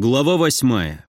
Глава восьмая.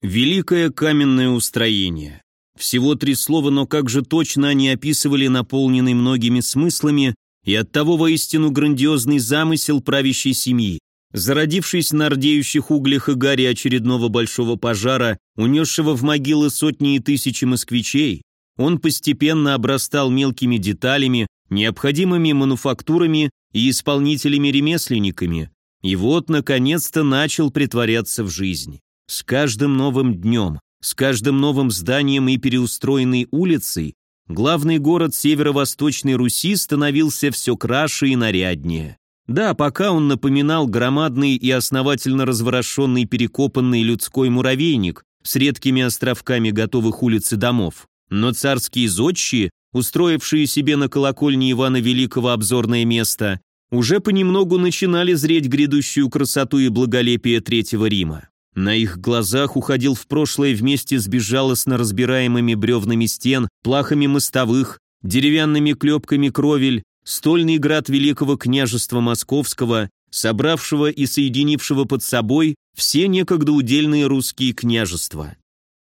Великое каменное устроение. Всего три слова, но как же точно они описывали наполненный многими смыслами и оттого воистину грандиозный замысел правящей семьи. Зародившись на рдеющих углях и гаре очередного большого пожара, унесшего в могилы сотни и тысячи москвичей, он постепенно обрастал мелкими деталями, необходимыми мануфактурами и исполнителями-ремесленниками, и вот, наконец-то, начал притворяться в жизнь. С каждым новым днем, с каждым новым зданием и переустроенной улицей главный город северо-восточной Руси становился все краше и наряднее. Да, пока он напоминал громадный и основательно разворошенный перекопанный людской муравейник с редкими островками готовых улиц и домов. Но царские зодчие, устроившие себе на колокольне Ивана Великого обзорное место, уже понемногу начинали зреть грядущую красоту и благолепие Третьего Рима. На их глазах уходил в прошлое вместе с безжалостно разбираемыми бревнами стен, плахами мостовых, деревянными клепками кровель, стольный град Великого княжества Московского, собравшего и соединившего под собой все некогда удельные русские княжества.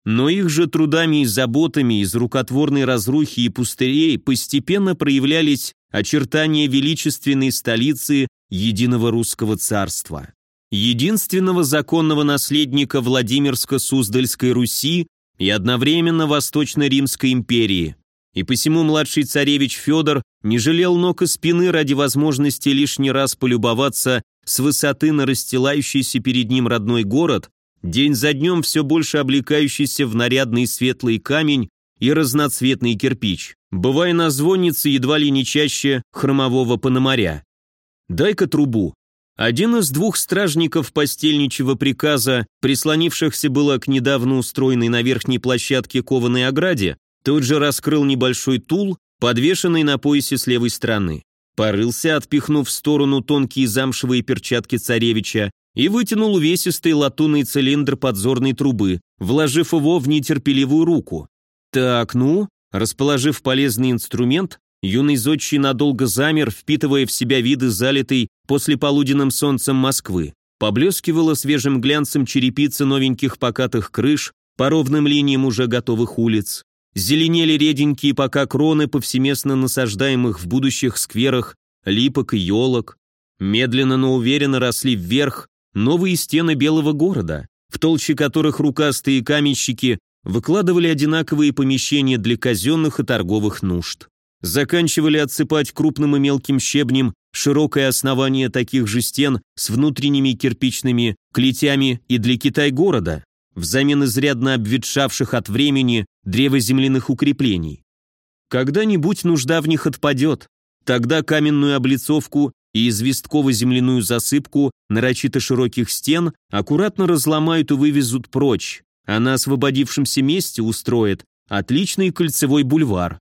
Но их же трудами и заботами из рукотворной разрухи и пустырей постепенно проявлялись очертания величественной столицы единого русского царства. Единственного законного наследника Владимирско-Суздальской Руси и одновременно Восточно-Римской империи. И посему младший царевич Федор не жалел ног и спины ради возможности лишний раз полюбоваться с высоты на расстилающийся перед ним родной город, день за днем все больше облекающийся в нарядный светлый камень и разноцветный кирпич, бывая на звоннице едва ли не чаще хромового пономаря. «Дай-ка трубу». Один из двух стражников постельничего приказа, прислонившихся было к недавно устроенной на верхней площадке кованой ограде, тут же раскрыл небольшой тул, подвешенный на поясе с левой стороны. Порылся, отпихнув в сторону тонкие замшевые перчатки царевича, и вытянул увесистый латунный цилиндр подзорной трубы, вложив его в нетерпеливую руку. Так, ну, расположив полезный инструмент, юный зодчий надолго замер, впитывая в себя виды залитой после полуденным солнцем Москвы. Поблескивала свежим глянцем черепица новеньких покатых крыш по ровным линиям уже готовых улиц. Зеленели реденькие пока кроны повсеместно насаждаемых в будущих скверах липок и елок. Медленно, но уверенно росли вверх новые стены белого города, в толще которых рукастые каменщики выкладывали одинаковые помещения для казенных и торговых нужд. Заканчивали отсыпать крупным и мелким щебнем широкое основание таких же стен с внутренними кирпичными клетями и для Китай-города, взамен изрядно обветшавших от времени древоземляных укреплений. Когда-нибудь нужда в них отпадет, тогда каменную облицовку и известково-земляную засыпку нарочито широких стен аккуратно разломают и вывезут прочь, а на освободившемся месте устроят отличный кольцевой бульвар.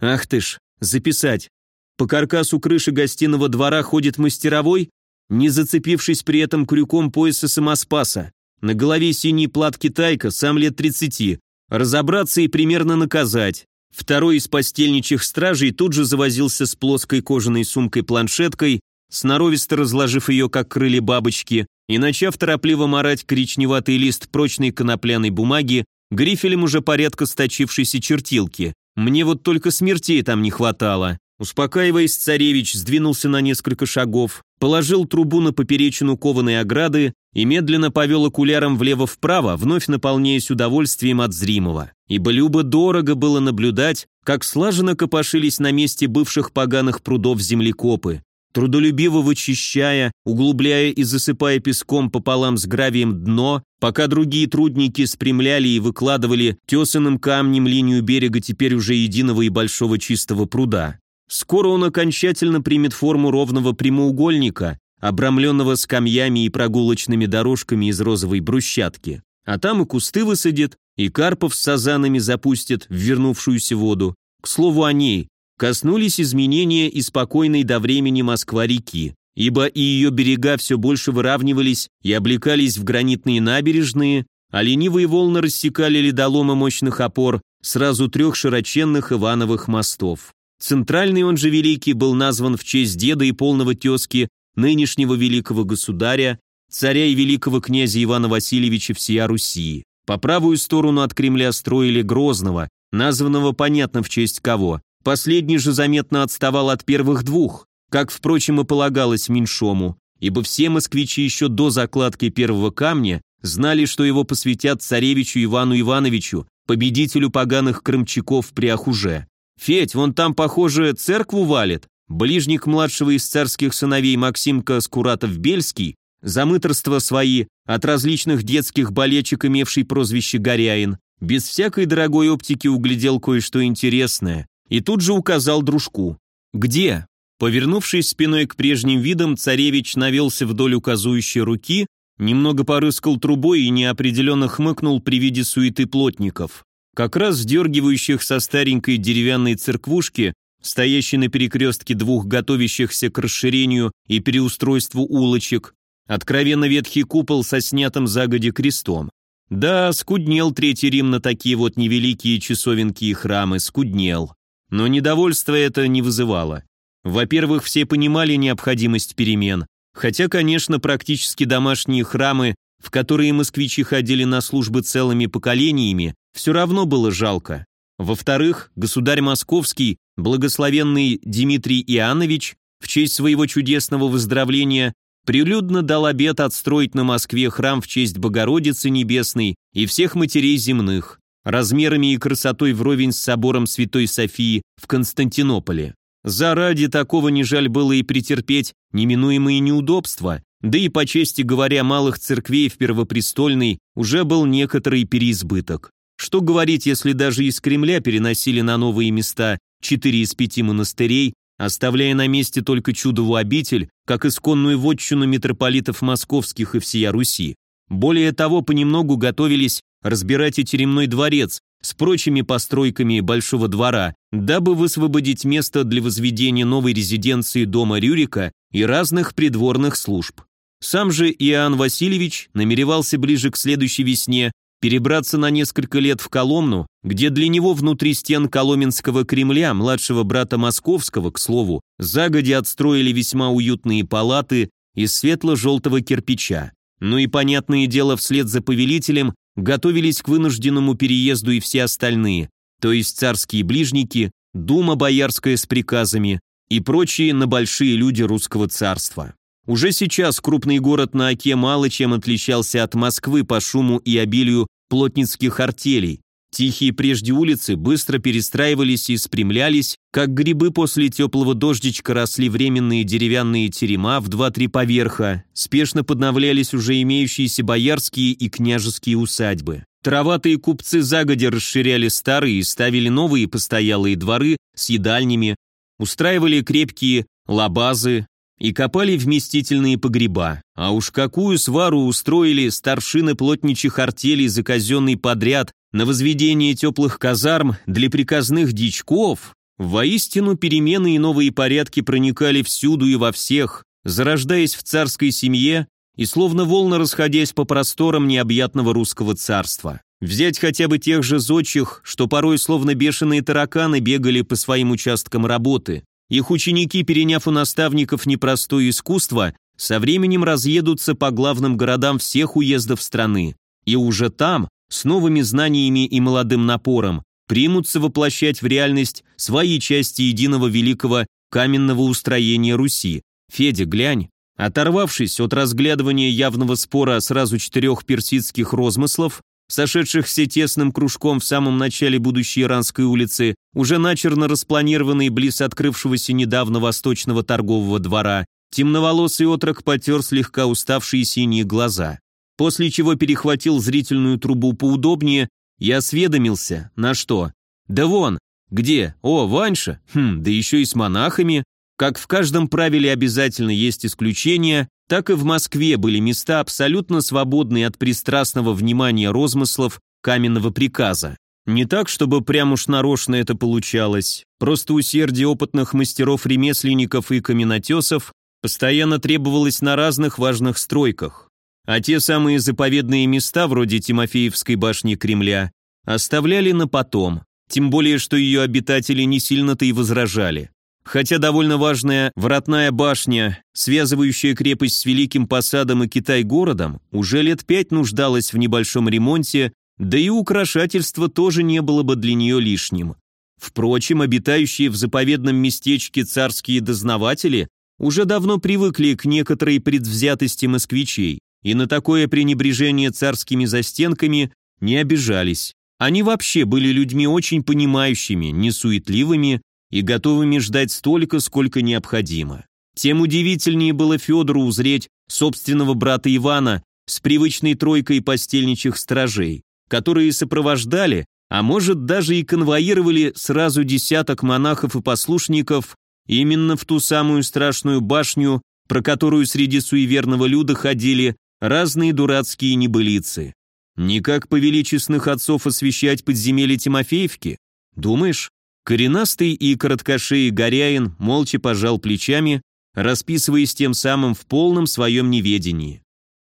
Ах ты ж, записать. По каркасу крыши гостиного двора ходит мастеровой, не зацепившись при этом крюком пояса самоспаса. На голове синий плат китайка, сам лет 30. Разобраться и примерно наказать. Второй из постельничьих стражей тут же завозился с плоской кожаной сумкой-планшеткой, сноровисто разложив ее, как крылья бабочки, и начав торопливо марать коричневатый лист прочной конопляной бумаги, грифелем уже порядка сточившейся чертилки. Мне вот только смертей там не хватало. Успокаиваясь, царевич сдвинулся на несколько шагов, положил трубу на поперечину кованой ограды и медленно повел окуляром влево-вправо, вновь наполняясь удовольствием от зримого. Ибо любо дорого было наблюдать, как слаженно копошились на месте бывших поганых прудов землекопы, трудолюбиво вычищая, углубляя и засыпая песком пополам с гравием дно, пока другие трудники спрямляли и выкладывали тесаным камнем линию берега теперь уже единого и большого чистого пруда. Скоро он окончательно примет форму ровного прямоугольника, обрамленного скамьями и прогулочными дорожками из розовой брусчатки. А там и кусты высадит, и карпов с сазанами запустит в вернувшуюся воду. К слову о ней, коснулись изменения и спокойной до времени Москва-реки, ибо и ее берега все больше выравнивались и облекались в гранитные набережные, а ленивые волны рассекали ледоломы мощных опор сразу трех широченных Ивановых мостов. Центральный он же Великий был назван в честь деда и полного тезки нынешнего великого государя, царя и великого князя Ивана Васильевича всея Руси. По правую сторону от Кремля строили Грозного, названного понятно в честь кого. Последний же заметно отставал от первых двух, как, впрочем, и полагалось меньшому, ибо все москвичи еще до закладки первого камня знали, что его посвятят царевичу Ивану Ивановичу, победителю поганых крымчаков при Ахуже. «Федь, вон там, похоже, церкву валит», Ближник младшего из царских сыновей Максимка Скуратов-Бельский за мыторство свои от различных детских болечек, имевший прозвище Горяин, без всякой дорогой оптики углядел кое-что интересное и тут же указал дружку. «Где?» Повернувшись спиной к прежним видам, царевич навелся вдоль указующей руки, немного порыскал трубой и неопределенно хмыкнул при виде суеты плотников. Как раз сдергивающих со старенькой деревянной церквушки стоящий на перекрестке двух готовящихся к расширению и переустройству улочек, откровенно ветхий купол со снятым загоди крестом. Да, скуднел Третий Рим на такие вот невеликие часовенки и храмы, скуднел. Но недовольство это не вызывало. Во-первых, все понимали необходимость перемен, хотя, конечно, практически домашние храмы, в которые москвичи ходили на службы целыми поколениями, все равно было жалко. Во-вторых, государь московский, благословенный Дмитрий Иоаннович, в честь своего чудесного выздоровления, прилюдно дал обет отстроить на Москве храм в честь Богородицы Небесной и всех матерей земных, размерами и красотой вровень с собором Святой Софии в Константинополе. Заради такого не жаль было и претерпеть неминуемые неудобства, да и, по чести говоря, малых церквей в Первопрестольной уже был некоторый переизбыток. Что говорить, если даже из Кремля переносили на новые места четыре из пяти монастырей, оставляя на месте только чудову обитель, как исконную вотчину митрополитов московских и всея Руси. Более того, понемногу готовились разбирать и теремной дворец с прочими постройками Большого двора, дабы высвободить место для возведения новой резиденции дома Рюрика и разных придворных служб. Сам же Иоанн Васильевич намеревался ближе к следующей весне перебраться на несколько лет в Коломну, где для него внутри стен Коломенского Кремля, младшего брата Московского, к слову, загоди отстроили весьма уютные палаты из светло-желтого кирпича. Ну и, понятное дело, вслед за повелителем готовились к вынужденному переезду и все остальные, то есть царские ближники, дума боярская с приказами и прочие на большие люди русского царства. Уже сейчас крупный город на Оке мало чем отличался от Москвы по шуму и обилию плотницких артелей. Тихие прежде улицы быстро перестраивались и спрямлялись, как грибы после теплого дождичка росли временные деревянные терема в два-три поверха, спешно подновлялись уже имеющиеся боярские и княжеские усадьбы. Траватые купцы загодя расширяли старые и ставили новые постоялые дворы с едальнями, устраивали крепкие лабазы, и копали вместительные погреба. А уж какую свару устроили старшины плотничих артелей за казенный подряд на возведение теплых казарм для приказных дичков. Воистину перемены и новые порядки проникали всюду и во всех, зарождаясь в царской семье и словно волны расходясь по просторам необъятного русского царства. Взять хотя бы тех же зодчих, что порой словно бешеные тараканы бегали по своим участкам работы, их ученики, переняв у наставников непростое искусство, со временем разъедутся по главным городам всех уездов страны. И уже там, с новыми знаниями и молодым напором, примутся воплощать в реальность свои части единого великого каменного устроения Руси. Федя, глянь. Оторвавшись от разглядывания явного спора сразу четырех персидских розмыслов, сошедшихся тесным кружком в самом начале будущей Иранской улицы, уже начерно распланированный близ открывшегося недавно восточного торгового двора, темноволосый отрок потер слегка уставшие синие глаза, после чего перехватил зрительную трубу поудобнее и осведомился, на что. «Да вон! Где? О, Ваньша! Хм, да еще и с монахами!» Как в каждом правиле обязательно есть исключения, так и в Москве были места абсолютно свободные от пристрастного внимания розмыслов каменного приказа. Не так, чтобы прям уж нарочно это получалось, просто усердие опытных мастеров-ремесленников и каменотесов постоянно требовалось на разных важных стройках. А те самые заповедные места, вроде Тимофеевской башни Кремля, оставляли на потом, тем более, что ее обитатели не сильно-то и возражали. хотя довольно важная вратная башня, связывающая крепость с Великим Посадом и Китай-городом, уже лет пять нуждалась в небольшом ремонте, да и украшательство тоже не было бы для нее лишним. Впрочем, обитающие в заповедном местечке царские дознаватели уже давно привыкли к некоторой предвзятости москвичей и на такое пренебрежение царскими застенками не обижались. Они вообще были людьми очень понимающими, несуетливыми и готовыми ждать столько, сколько необходимо. Тем удивительнее было Федору узреть собственного брата Ивана с привычной тройкой постельничьих стражей, которые сопровождали, а может даже и конвоировали сразу десяток монахов и послушников именно в ту самую страшную башню, про которую среди суеверного люда ходили разные дурацкие небылицы. Не как повели честных отцов освещать подземелье Тимофеевки? Думаешь? Коренастый и короткошеый Горяин молча пожал плечами, расписываясь тем самым в полном своем неведении.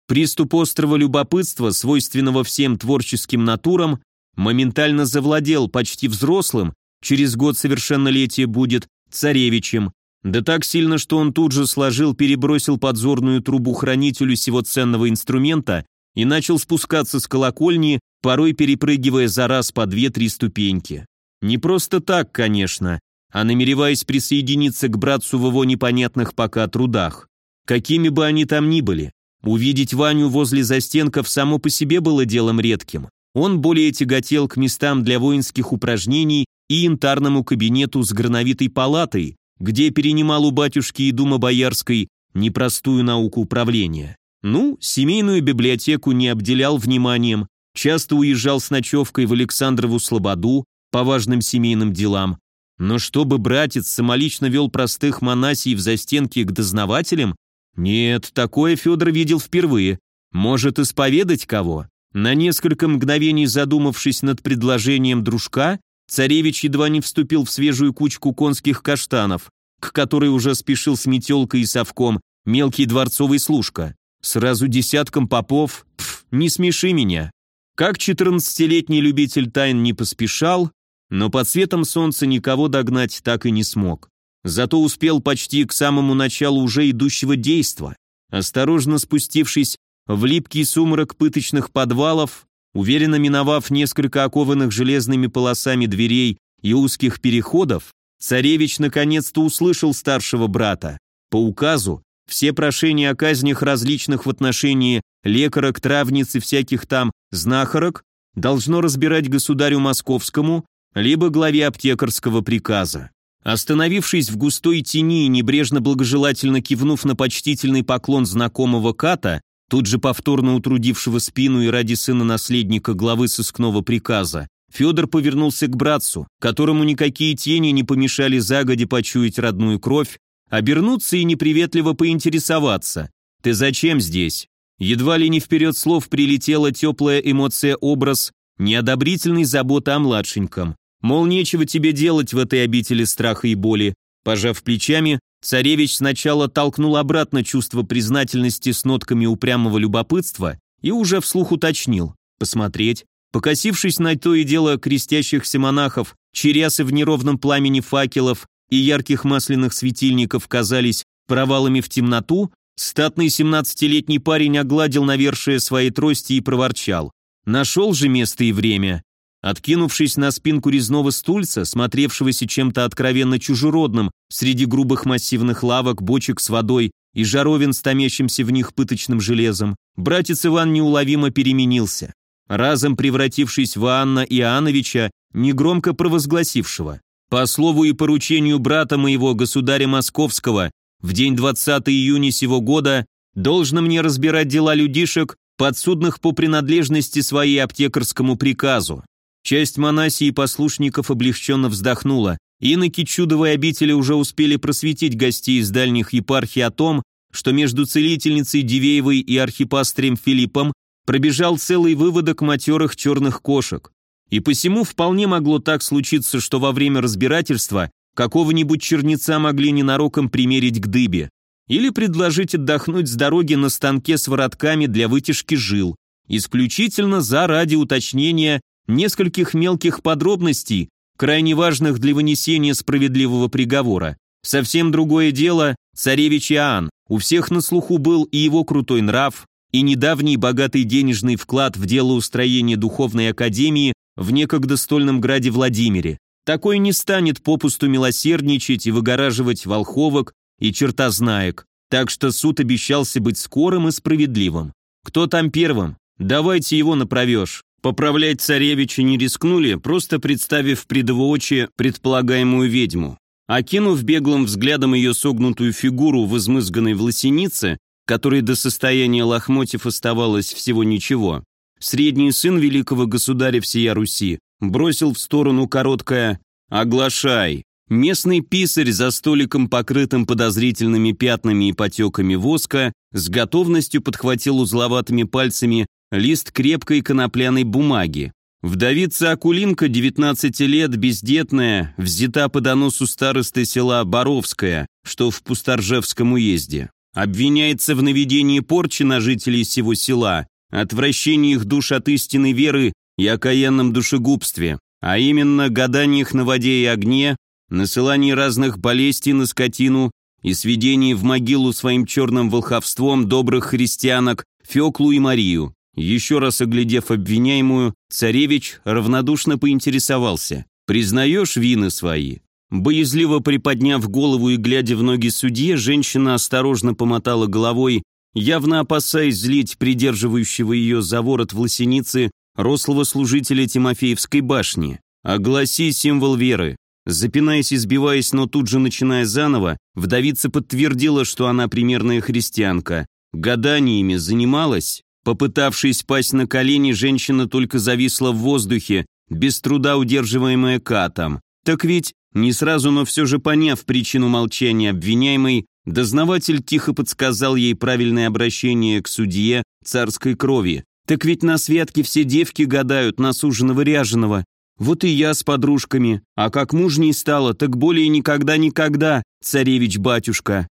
Приступ острого любопытства, свойственного всем творческим натурам, моментально завладел почти взрослым, через год совершеннолетие будет, царевичем, да так сильно, что он тут же сложил, перебросил подзорную трубу хранителю сего ценного инструмента и начал спускаться с колокольни, порой перепрыгивая за раз по две-три ступеньки. Не просто так, конечно, а намереваясь присоединиться к братцу в его непонятных пока трудах. Какими бы они там ни были, увидеть Ваню возле застенков само по себе было делом редким. Он более тяготел к местам для воинских упражнений и янтарному кабинету с грановитой палатой, где перенимал у батюшки и Дума Боярской непростую науку управления. Ну, семейную библиотеку не обделял вниманием, часто уезжал с ночевкой в Александрову Слободу по важным семейным делам. Но чтобы братец самолично вел простых монасий в застенки к дознавателям, нет, такое Федор видел впервые. Может, исповедать кого? На несколько мгновений задумавшись над предложением дружка, царевич едва не вступил в свежую кучку конских каштанов, к которой уже спешил с метелкой и совком мелкий дворцовый служка. Сразу десятком попов, пф, не смеши меня. Как четырнадцатилетний любитель тайн не поспешал, но под светом солнца никого догнать так и не смог. Зато успел почти к самому началу уже идущего действа. Осторожно спустившись в липкий сумрак пыточных подвалов, уверенно миновав несколько окованных железными полосами дверей и узких переходов, царевич наконец-то услышал старшего брата. По указу все прошения о казнях различных в отношении лекарок, травниц и всяких там знахарок должно разбирать государю московскому, либо главе аптекарского приказа. Остановившись в густой тени и небрежно благожелательно кивнув на почтительный поклон знакомого Ката, тут же повторно утрудившего спину и ради сына-наследника главы сыскного приказа, Федор повернулся к братцу, которому никакие тени не помешали загоди почуять родную кровь, обернуться и неприветливо поинтересоваться. «Ты зачем здесь?» Едва ли не вперед слов прилетела теплая эмоция-образ неодобрительной заботы о младшеньком. Мол, нечего тебе делать в этой обители страха и боли. Пожав плечами, царевич сначала толкнул обратно чувство признательности с нотками упрямого любопытства и уже вслух уточнил. Посмотреть. Покосившись на то и дело крестящихся монахов, черясы в неровном пламени факелов и ярких масляных светильников казались провалами в темноту, статный семнадцатилетний парень огладил навершие своей трости и проворчал. Нашел же место и время. Откинувшись на спинку резного стульца, смотревшегося чем-то откровенно чужеродным среди грубых массивных лавок, бочек с водой и жаровин с томящимся в них пыточным железом, братец Иван неуловимо переменился, разом превратившись в Анна Иоанновича, негромко провозгласившего по слову и поручению брата моего, государя Московского, в день 20 июня сего года должно мне разбирать дела людишек, подсудных по принадлежности своей аптекарскому приказу. Часть монасий и послушников облегченно вздохнула. Иноки чудовой обители уже успели просветить гостей из дальних епархий о том, что между целительницей Дивеевой и архипастырем Филиппом пробежал целый выводок матерых черных кошек. И посему вполне могло так случиться, что во время разбирательства какого-нибудь черница могли ненароком примерить к дыбе. Или предложить отдохнуть с дороги на станке с воротками для вытяжки жил. Исключительно заради уточнения нескольких мелких подробностей, крайне важных для вынесения справедливого приговора. Совсем другое дело царевич Иоанн. У всех на слуху был и его крутой нрав, и недавний богатый денежный вклад в дело устроения духовной академии в некогда стольном граде Владимире. Такой не станет попусту милосердничать и выгораживать волховок и чертознаек, так что суд обещался быть скорым и справедливым. Кто там первым? Давайте его направешь. Поправлять царевича не рискнули, просто представив предвоочие предполагаемую ведьму. Окинув беглым взглядом ее согнутую фигуру в измызганной власенице, которой до состояния лохмотьев оставалось всего ничего, средний сын великого государя всея Руси бросил в сторону короткое «Оглашай». Местный писарь за столиком, покрытым подозрительными пятнами и потеками воска, с готовностью подхватил узловатыми пальцами лист крепкой конопляной бумаги. Вдовица Акулинка, 19 лет, бездетная, взята по доносу старосты села Боровская, что в Пусторжевском уезде. Обвиняется в наведении порчи на жителей всего села, отвращении их душ от истинной веры и окаянном душегубстве, а именно гаданиях на воде и огне, насылании разных болезней на скотину и сведении в могилу своим черным волховством добрых христианок Феклу и Марию. Еще раз оглядев обвиняемую, царевич равнодушно поинтересовался. «Признаешь вины свои?» Боязливо приподняв голову и глядя в ноги судье, женщина осторожно помотала головой, явно опасаясь злить придерживающего ее за ворот в лосенице рослого служителя Тимофеевской башни. «Огласи символ веры». Запинаясь и сбиваясь, но тут же начиная заново, вдовица подтвердила, что она примерная христианка. Гаданиями занималась. Попытавшись пасть на колени, женщина только зависла в воздухе, без труда удерживаемая катом. Так ведь, не сразу, но все же поняв причину молчания обвиняемой, дознаватель тихо подсказал ей правильное обращение к судье царской крови. Так ведь на святке все девки гадают на суженого ряженого. Вот и я с подружками. А как мужней стало, так более никогда-никогда, царевич-батюшка.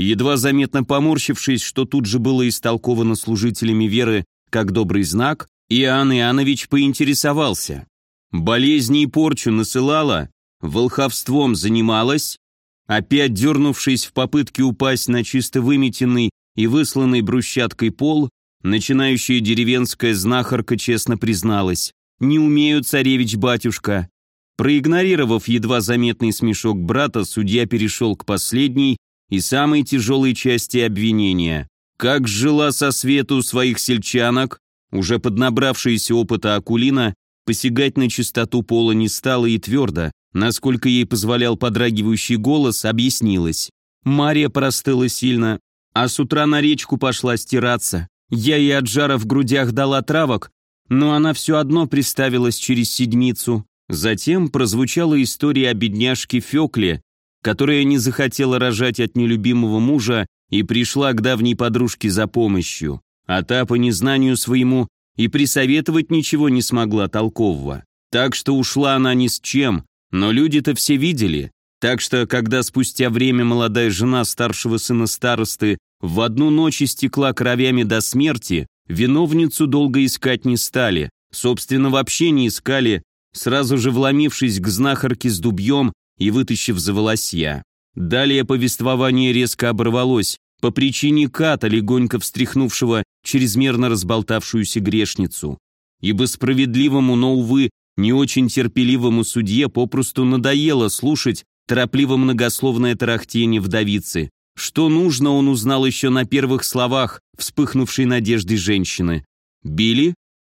Едва заметно поморщившись, что тут же было истолковано служителями веры как добрый знак, Иоанн Иоаннович поинтересовался. Болезни и порчу насылала, волховством занималась, опять дернувшись в попытке упасть на чисто выметенный и высланный брусчаткой пол, Начинающая деревенская знахарка честно призналась. «Не умею, царевич-батюшка». Проигнорировав едва заметный смешок брата, судья перешел к последней и самой тяжелой части обвинения. Как жила со свету своих сельчанок, уже поднабравшаяся опыта Акулина, посягать на чистоту пола не стала и твердо, насколько ей позволял подрагивающий голос, объяснилась. Мария простыла сильно, а с утра на речку пошла стираться. Я ей от жара в грудях дала травок, но она все одно приставилась через седмицу. Затем прозвучала история о бедняжке Фекле, которая не захотела рожать от нелюбимого мужа и пришла к давней подружке за помощью, а та по незнанию своему и присоветовать ничего не смогла толкового. Так что ушла она ни с чем, но люди-то все видели. Так что, когда спустя время молодая жена старшего сына старосты в одну ночь истекла кровями до смерти, виновницу долго искать не стали, собственно, вообще не искали, сразу же вломившись к знахарке с дубьем и вытащив за волосья. Далее повествование резко оборвалось по причине ката, легонько встряхнувшего чрезмерно разболтавшуюся грешницу. Ибо справедливому, но, увы, не очень терпеливому судье попросту надоело слушать торопливо многословное тарахтение вдовицы, что нужно, он узнал еще на первых словах вспыхнувшей надежды женщины. «Били?»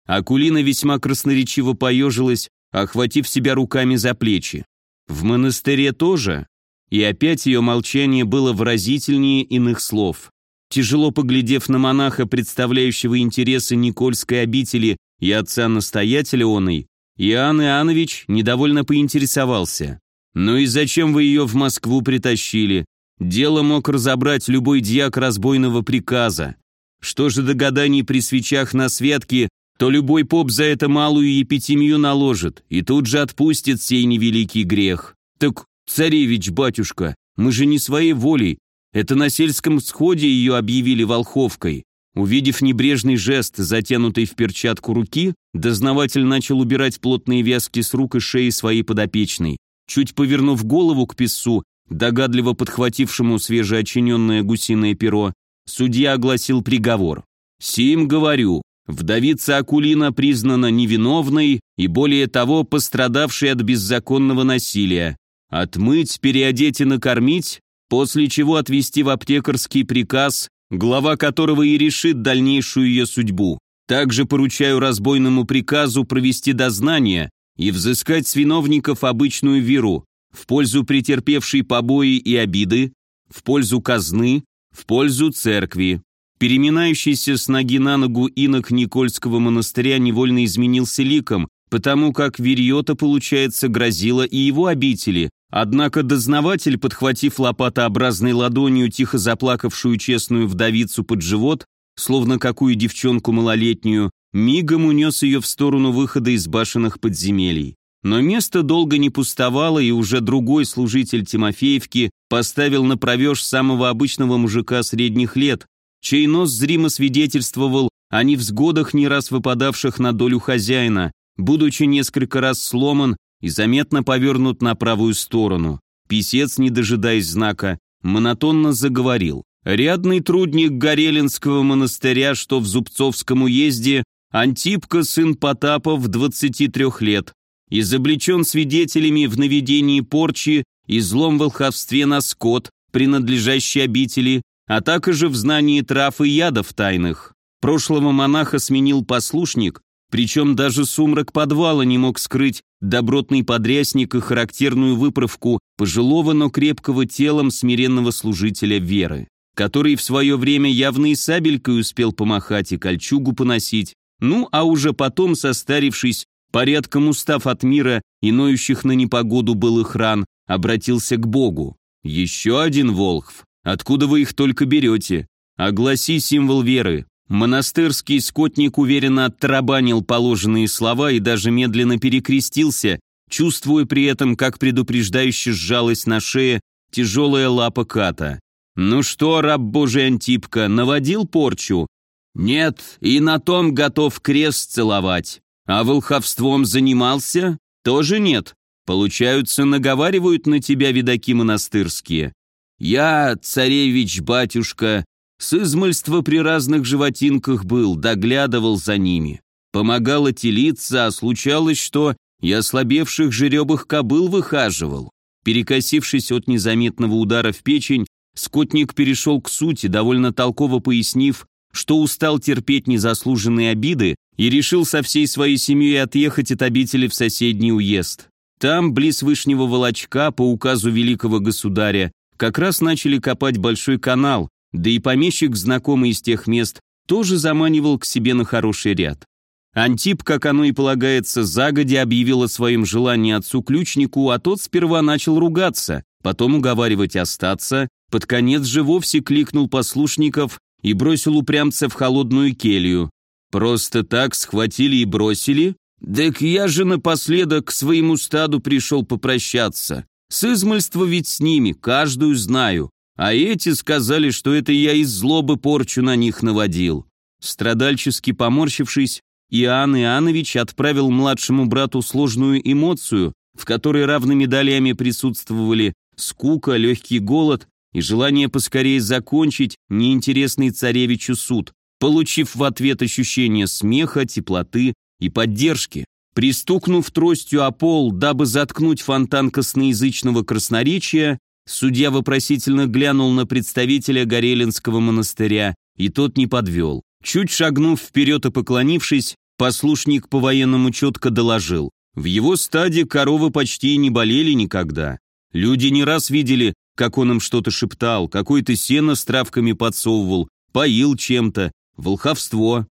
Акулина весьма красноречиво поежилась, охватив себя руками за плечи. «В монастыре тоже?» И опять ее молчание было выразительнее иных слов. Тяжело поглядев на монаха, представляющего интересы Никольской обители и отца-настоятеля оной, Иоанн Иоаннович недовольно поинтересовался. «Ну и зачем вы ее в Москву притащили? Дело мог разобрать любой дьяк разбойного приказа. Что же до гаданий при свечах на святке, то любой поп за это малую епитемию наложит и тут же отпустит сей невеликий грех. Так, царевич, батюшка, мы же не своей волей. Это на сельском сходе ее объявили волховкой. Увидев небрежный жест, затянутый в перчатку руки, дознаватель начал убирать плотные вязки с рук и шеи своей подопечной. Чуть повернув голову к писцу, догадливо подхватившему свежеочиненное гусиное перо, судья огласил приговор. «Сим говорю, вдовица Акулина признана невиновной и, более того, пострадавшей от беззаконного насилия. Отмыть, переодеть и накормить, после чего отвести в аптекарский приказ, глава которого и решит дальнейшую ее судьбу. Также поручаю разбойному приказу провести дознание и взыскать с виновников обычную виру в пользу претерпевшей побои и обиды, в пользу казны, в пользу церкви. Переминающийся с ноги на ногу инок Никольского монастыря невольно изменился ликом, потому как Верьета, получается, грозила и его обители, Однако дознаватель, подхватив лопатообразной ладонью тихо заплакавшую честную вдовицу под живот, словно какую девчонку малолетнюю, мигом унес ее в сторону выхода из башенных подземелий. Но место долго не пустовало, и уже другой служитель Тимофеевки поставил на провеж самого обычного мужика средних лет, чей нос зримо свидетельствовал о невзгодах, не раз выпадавших на долю хозяина, будучи несколько раз сломан и заметно повернут на правую сторону. Писец, не дожидаясь знака, монотонно заговорил. Рядный трудник Горелинского монастыря, что в Зубцовском уезде, Антипка, сын Потапов, 23 лет, изобличен свидетелями в наведении порчи и злом волховстве на скот, принадлежащий обители, а также в знании трав и ядов тайных. Прошлого монаха сменил послушник, причем даже сумрак подвала не мог скрыть добротный подрясник и характерную выправку пожилого, но крепкого телом смиренного служителя веры, который в свое время явно и сабелькой успел помахать и кольчугу поносить, ну а уже потом, состарившись, порядком устав от мира и ноющих на непогоду былых ран, обратился к Богу. «Еще один Волхв. Откуда вы их только берете? Огласи символ веры. Монастырский скотник уверенно оттарабанил положенные слова и даже медленно перекрестился, чувствуя при этом, как предупреждающе сжалась на шее тяжелая лапа ката. «Ну что, раб Божий Антипка, наводил порчу?» «Нет, и на том готов крест целовать. А волховством занимался?» «Тоже нет. Получаются, наговаривают на тебя видаки монастырские. Я, царевич-батюшка, с измольства при разных животинках был, доглядывал за ними. Помогало телиться, а случалось, что и ослабевших жеребых кобыл выхаживал. Перекосившись от незаметного удара в печень, скотник перешел к сути, довольно толково пояснив, что устал терпеть незаслуженные обиды и решил со всей своей семьей отъехать от обители в соседний уезд. Там, близ Вышнего Волочка, по указу великого государя, как раз начали копать большой канал, да и помещик, знакомый из тех мест, тоже заманивал к себе на хороший ряд. Антип, как оно и полагается, загодя объявил о своем желании отцу-ключнику, а тот сперва начал ругаться, потом уговаривать остаться, под конец же вовсе кликнул послушников и бросил упрямца в холодную келью. Просто так схватили и бросили? Так я же напоследок к своему стаду пришел попрощаться. С измольства ведь с ними, каждую знаю. А эти сказали, что это я из злобы порчу на них наводил. Страдальчески поморщившись, Иоанн Иоаннович отправил младшему брату сложную эмоцию, в которой равными долями присутствовали скука, легкий голод и желание поскорее закончить неинтересный царевичу суд, получив в ответ ощущение смеха, теплоты и поддержки. Пристукнув тростью о пол, дабы заткнуть фонтан косноязычного красноречия, Судья вопросительно глянул на представителя Горелинского монастыря, и тот не подвел. Чуть шагнув вперед и поклонившись, послушник по-военному четко доложил. В его стаде коровы почти не болели никогда. Люди не раз видели, как он им что-то шептал, какое-то сено с травками подсовывал, поил чем-то, волховство.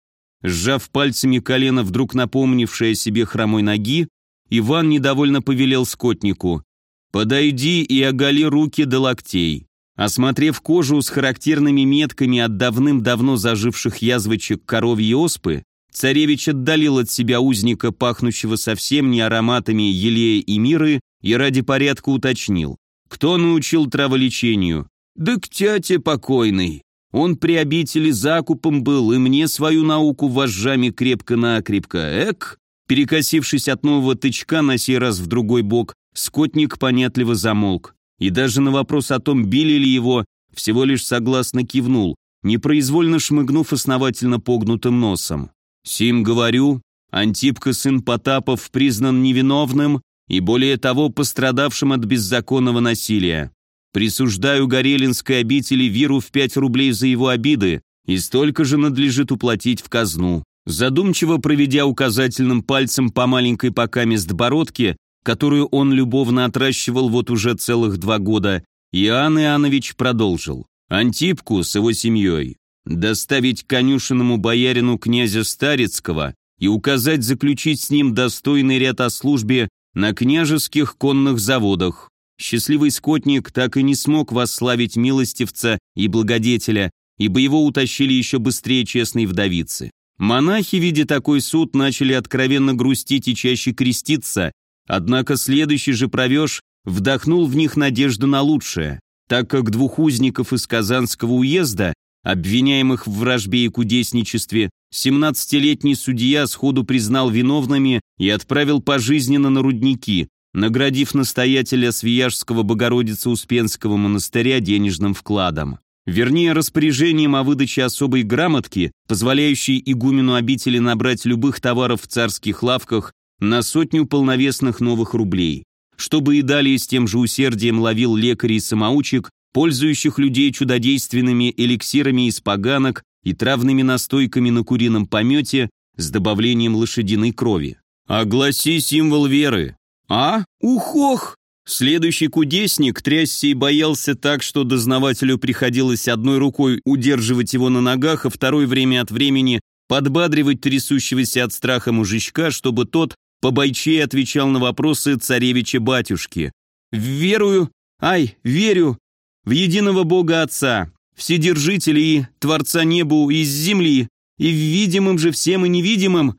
Сжав пальцами колено, вдруг напомнившее себе хромой ноги, Иван недовольно повелел скотнику. Подойди и оголи руки до локтей. Осмотрев кожу с характерными метками от давным-давно заживших язвочек коровьей оспы, царевич отдалил от себя узника, пахнущего совсем не ароматами елея и миры, и ради порядка уточнил. Кто научил траволечению? Да к тяте покойный. Он при обители закупом был, и мне свою науку вожжами крепко-накрепко. Эк! Перекосившись от нового тычка, на сей раз в другой бок, Скотник понятливо замолк. и даже на вопрос о том, били ли его, всего лишь согласно кивнул, непроизвольно шмыгнув основательно погнутым носом. «Сим говорю, Антипка, сын Потапов, признан невиновным и, более того, пострадавшим от беззаконного насилия. Присуждаю Горелинской обители Виру в пять рублей за его обиды, и столько же надлежит уплатить в казну. Задумчиво проведя указательным пальцем по маленькой покамест бородке, которую он любовно отращивал вот уже целых два года, Иоанн Иоаннович продолжил. Антипку с его семьей доставить конюшенному боярину князя Старицкого и указать заключить с ним достойный ряд о службе на княжеских конных заводах, Счастливый скотник так и не смог восславить милостивца и благодетеля, ибо его утащили еще быстрее честной вдовицы. Монахи, видя такой суд, начали откровенно грустить и чаще креститься, однако следующий же провеж вдохнул в них надежду на лучшее, так как двух узников из Казанского уезда, обвиняемых в вражбе и кудесничестве, 17-летний судья сходу признал виновными и отправил пожизненно на рудники, наградив настоятеля Свияжского Богородицы-Успенского монастыря денежным вкладом. Вернее, распоряжением о выдаче особой грамотки, позволяющей игумену обители набрать любых товаров в царских лавках на сотню полновесных новых рублей, чтобы и далее с тем же усердием ловил лекарей и самоучек, пользующих людей чудодейственными эликсирами из поганок и травными настойками на курином помете с добавлением лошадиной крови. «Огласи символ веры», «А? Ухох!» Следующий кудесник трясся и боялся так, что дознавателю приходилось одной рукой удерживать его на ногах, а второй время от времени подбадривать трясущегося от страха мужичка, чтобы тот побойчее отвечал на вопросы царевича-батюшки. «Верую, ай, верю, в единого Бога Отца, Вседержителя и Творца небу и земли, и в видимым же всем и невидимым».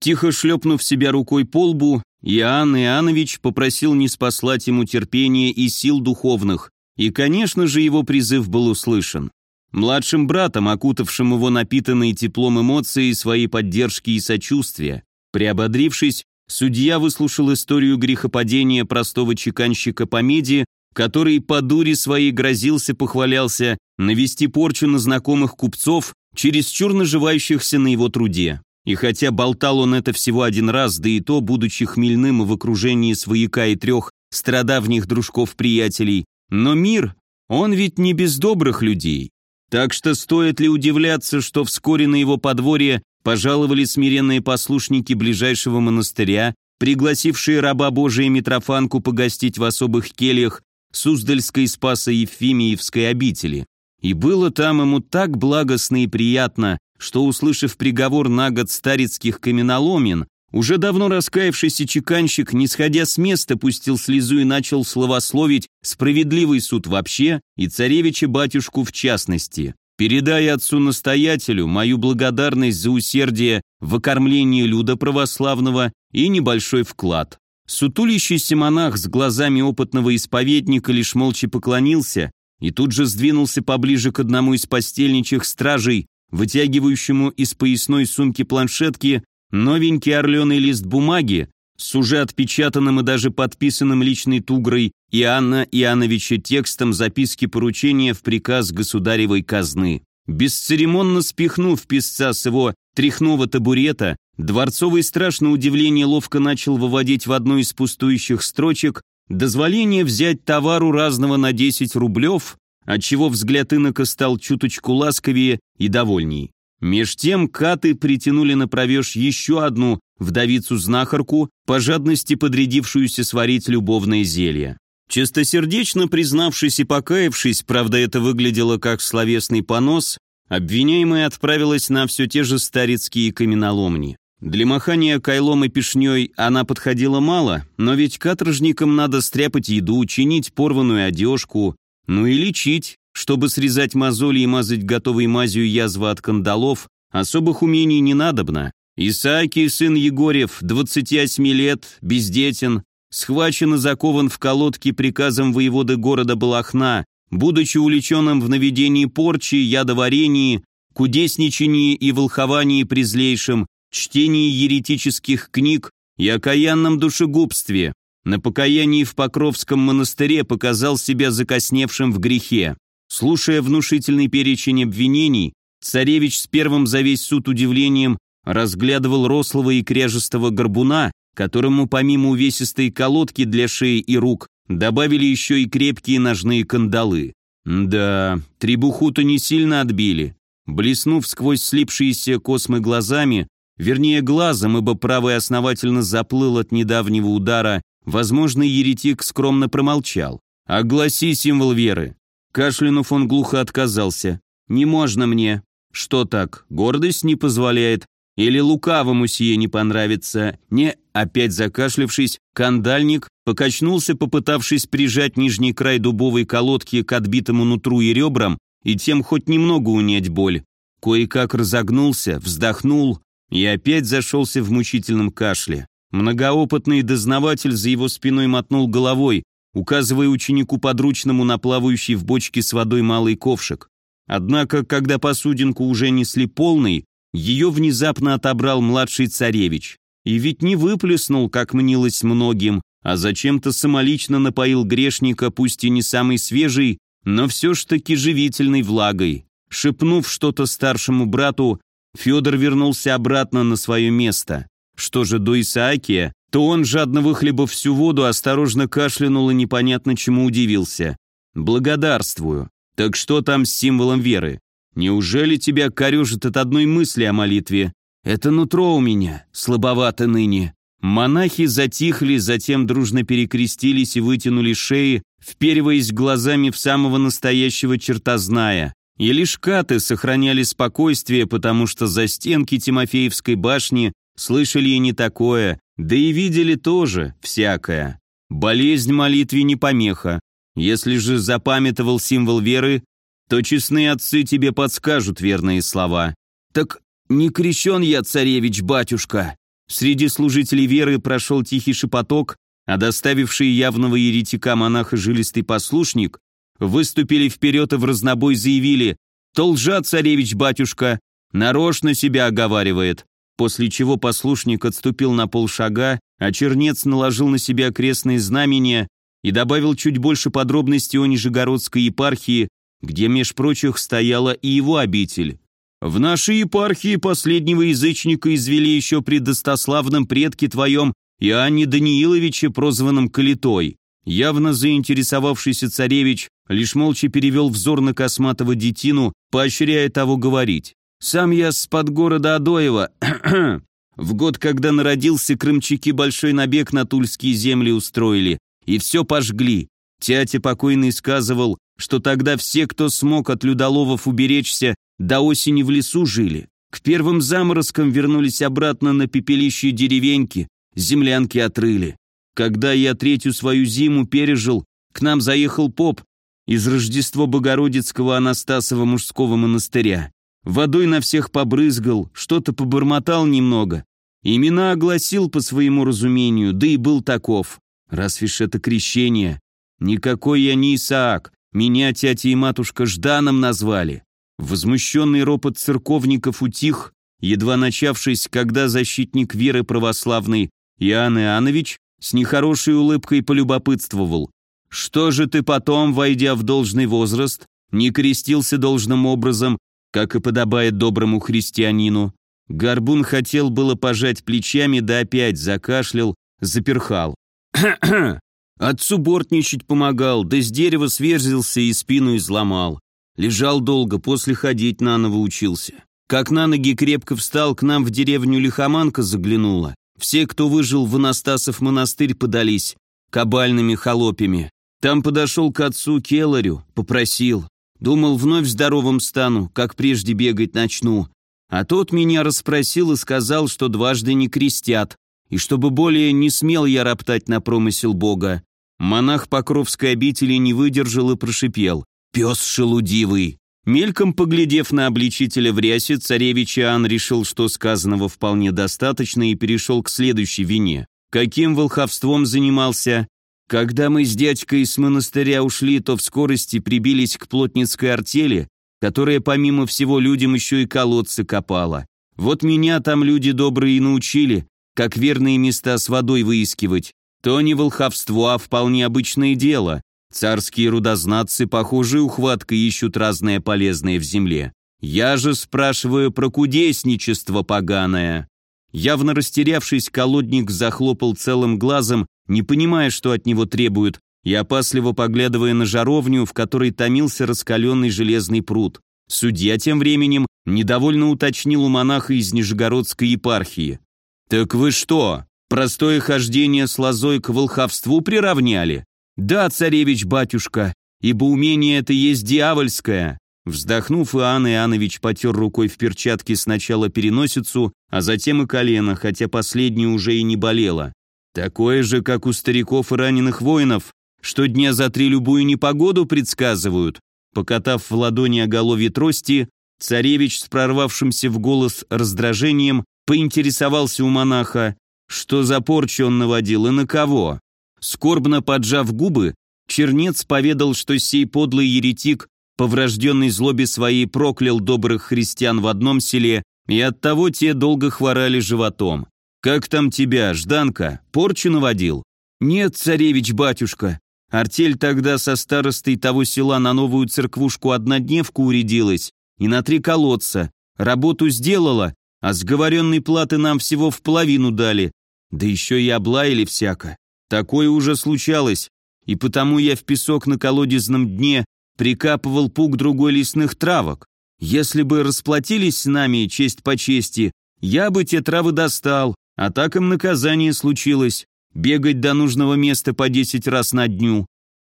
Тихо шлепнув себя рукой по лбу, Иоанн Иоаннович попросил не спаслать ему терпения и сил духовных, и, конечно же, его призыв был услышан. Младшим братом, окутавшим его напитанные теплом эмоции, своей поддержки и сочувствия, приободрившись, судья выслушал историю грехопадения простого чеканщика по меди, который по дуре своей грозился, похвалялся, навести порчу на знакомых купцов, чересчур наживающихся на его труде. И хотя болтал он это всего один раз, да и то, будучи хмельным в окружении свояка и трех страдавних дружков-приятелей, но мир, он ведь не без добрых людей. Так что стоит ли удивляться, что вскоре на его подворье пожаловали смиренные послушники ближайшего монастыря, пригласившие раба Божия Митрофанку погостить в особых кельях Суздальской Спаса Ефимиевской обители. И было там ему так благостно и приятно, что, услышав приговор на год старецких каменоломен, уже давно раскаявшийся чеканщик, не сходя с места, пустил слезу и начал словословить справедливый суд вообще и царевича-батюшку в частности, передая отцу-настоятелю мою благодарность за усердие в окормлении люда православного и небольшой вклад. Сутулящийся монах с глазами опытного исповедника лишь молча поклонился и тут же сдвинулся поближе к одному из постельничих стражей, вытягивающему из поясной сумки планшетки новенький орленый лист бумаги с уже отпечатанным и даже подписанным личной тугрой Иоанна Иоанновича текстом записки поручения в приказ государевой казны. Бесцеремонно спихнув писца с его тряхного табурета, дворцовый страж на удивление ловко начал выводить в одну из пустующих строчек дозволение взять товару разного на 10 рублев отчего взгляд инока стал чуточку ласковее и довольней. Меж тем каты притянули на провеж еще одну вдовицу-знахарку, по жадности подрядившуюся сварить любовное зелье. Чистосердечно признавшись и покаявшись, правда это выглядело как словесный понос, обвиняемая отправилась на все те же старецкие каменоломни. Для махания кайлом и пешней она подходила мало, но ведь каторжникам надо стряпать еду, чинить порванную одежку, ну и лечить, чтобы срезать мозоли и мазать готовой мазью язвы от кандалов, особых умений не надобно. Исаакий, сын Егорев, 28 лет, бездетен, схвачен и закован в колодке приказом воеводы города Балахна, будучи увлеченным в наведении порчи, ядоварении, кудесничании и волховании презлейшим, чтении еретических книг и окаянном душегубстве, на покаянии в Покровском монастыре показал себя закосневшим в грехе. Слушая внушительный перечень обвинений, царевич с первым за весь суд удивлением разглядывал рослого и кряжестого горбуна, которому помимо увесистой колодки для шеи и рук добавили еще и крепкие ножные кандалы. Да, требуху-то не сильно отбили. Блеснув сквозь слипшиеся космы глазами, вернее глазом, ибо правый основательно заплыл от недавнего удара, возможно, еретик скромно промолчал. «Огласи символ веры». Кашлянув он глухо отказался. «Не можно мне». «Что так, гордость не позволяет? Или лукавому сие не понравится?» «Не...» Опять закашлявшись, кандальник покачнулся, попытавшись прижать нижний край дубовой колодки к отбитому нутру и ребрам, и тем хоть немного унять боль. Кое-как разогнулся, вздохнул и опять зашелся в мучительном кашле. Многоопытный дознаватель за его спиной мотнул головой, указывая ученику подручному на плавающий в бочке с водой малый ковшик. Однако, когда посудинку уже несли полный, ее внезапно отобрал младший царевич. И ведь не выплеснул, как мнилось многим, а зачем-то самолично напоил грешника, пусть и не самый свежий, но все ж таки живительной влагой. Шепнув что-то старшему брату, Федор вернулся обратно на свое место. Что же до Исаакия, то он, жадно выхлебав всю воду, осторожно кашлянул и непонятно чему удивился. «Благодарствую. Так что там с символом веры? Неужели тебя корежит от одной мысли о молитве? Это нутро у меня, слабовато ныне». Монахи затихли, затем дружно перекрестились и вытянули шеи, впериваясь глазами в самого настоящего чертозная. И лишь каты сохраняли спокойствие, потому что за стенки Тимофеевской башни слышали и не такое, да и видели тоже всякое. Болезнь молитве не помеха. Если же запамятовал символ веры, то честные отцы тебе подскажут верные слова. Так не крещен я, царевич, батюшка. Среди служителей веры прошел тихий шепоток, а доставивший явного еретика монаха жилистый послушник выступили вперед и в разнобой заявили «То лжа, царевич-батюшка, нарочно себя оговаривает», после чего послушник отступил на полшага, а чернец наложил на себя крестные знамения и добавил чуть больше подробностей о Нижегородской епархии, где меж прочих стояла и его обитель. «В нашей епархии последнего язычника извели еще при достославном предке твоем Иоанне Данииловиче, прозванном Калитой. Явно заинтересовавшийся царевич лишь молча перевел взор на косматого детину, поощряя того говорить. «Сам я с под города Адоева. В год, когда народился, крымчаки большой набег на тульские земли устроили, и все пожгли. Тятя покойный сказывал, что тогда все, кто смог от людоловов уберечься, до осени в лесу жили. К первым заморозкам вернулись обратно на пепелище деревеньки, землянки отрыли. Когда я третью свою зиму пережил, к нам заехал поп из Рождества Богородицкого Анастасова мужского монастыря. Водой на всех побрызгал, что-то побормотал немного. Имена огласил по своему разумению, да и был таков. Разве ж это крещение? Никакой я не Исаак, меня тятя и матушка Жданом назвали. Возмущенный ропот церковников утих, едва начавшись, когда защитник веры православной Иоанн Иоаннович с нехорошей улыбкой полюбопытствовал. «Что же ты потом, войдя в должный возраст, не крестился должным образом, как и подобает доброму христианину?» Горбун хотел было пожать плечами, да опять закашлял, заперхал. Отцу бортничать помогал, да с дерева сверзился и спину изломал. Лежал долго, после ходить наново учился. Как на ноги крепко встал, к нам в деревню лихоманка заглянула. Все, кто выжил в Анастасов монастырь, подались кабальными холопями. Там подошел к отцу Келарю, попросил. Думал, вновь здоровым стану, как прежде бегать начну. А тот меня расспросил и сказал, что дважды не крестят, и чтобы более не смел я роптать на промысел Бога. Монах Покровской обители не выдержал и прошипел. «Пес шелудивый!» Мельком поглядев на обличителя в рясе, царевич Иоанн решил, что сказанного вполне достаточно и перешел к следующей вине. Каким волховством занимался? Когда мы с дядькой из монастыря ушли, то в скорости прибились к плотницкой артели, которая помимо всего людям еще и колодцы копала. Вот меня там люди добрые и научили, как верные места с водой выискивать. то не волховство, а вполне обычное дело. Царские рудознатцы, похоже, ухваткой ищут разное полезное в земле. Я же спрашиваю про кудесничество поганое. Явно растерявшись, колодник захлопал целым глазом, не понимая, что от него требуют, и опасливо поглядывая на жаровню, в которой томился раскаленный железный пруд. Судья тем временем недовольно уточнил у монаха из Нижегородской епархии. «Так вы что, простое хождение с лозой к волховству приравняли?» «Да, царевич-батюшка, ибо умение это есть дьявольское». Вздохнув, Иоанн Иоаннович потер рукой в перчатке сначала переносицу, а затем и колено, хотя последнее уже и не болело. Такое же, как у стариков и раненых воинов, что дня за три любую непогоду предсказывают. Покатав в ладони оголовье трости, царевич с прорвавшимся в голос раздражением поинтересовался у монаха, что за порчу он наводил и на кого. Скорбно поджав губы, чернец поведал, что сей подлый еретик по врожденной злобе своей проклял добрых христиан в одном селе, и оттого те долго хворали животом. «Как там тебя, Жданка, порчу наводил?» «Нет, царевич-батюшка, Артель тогда со старостой того села на новую церквушку однодневку урядилась и на три колодца. Работу сделала, а сговоренной платы нам всего в половину дали. Да еще и облаяли всяко. Такое уже случалось, и потому я в песок на колодезном дне прикапывал пук другой лесных травок. Если бы расплатились с нами честь по чести, я бы те травы достал, а так им наказание случилось бегать до нужного места по десять раз на дню.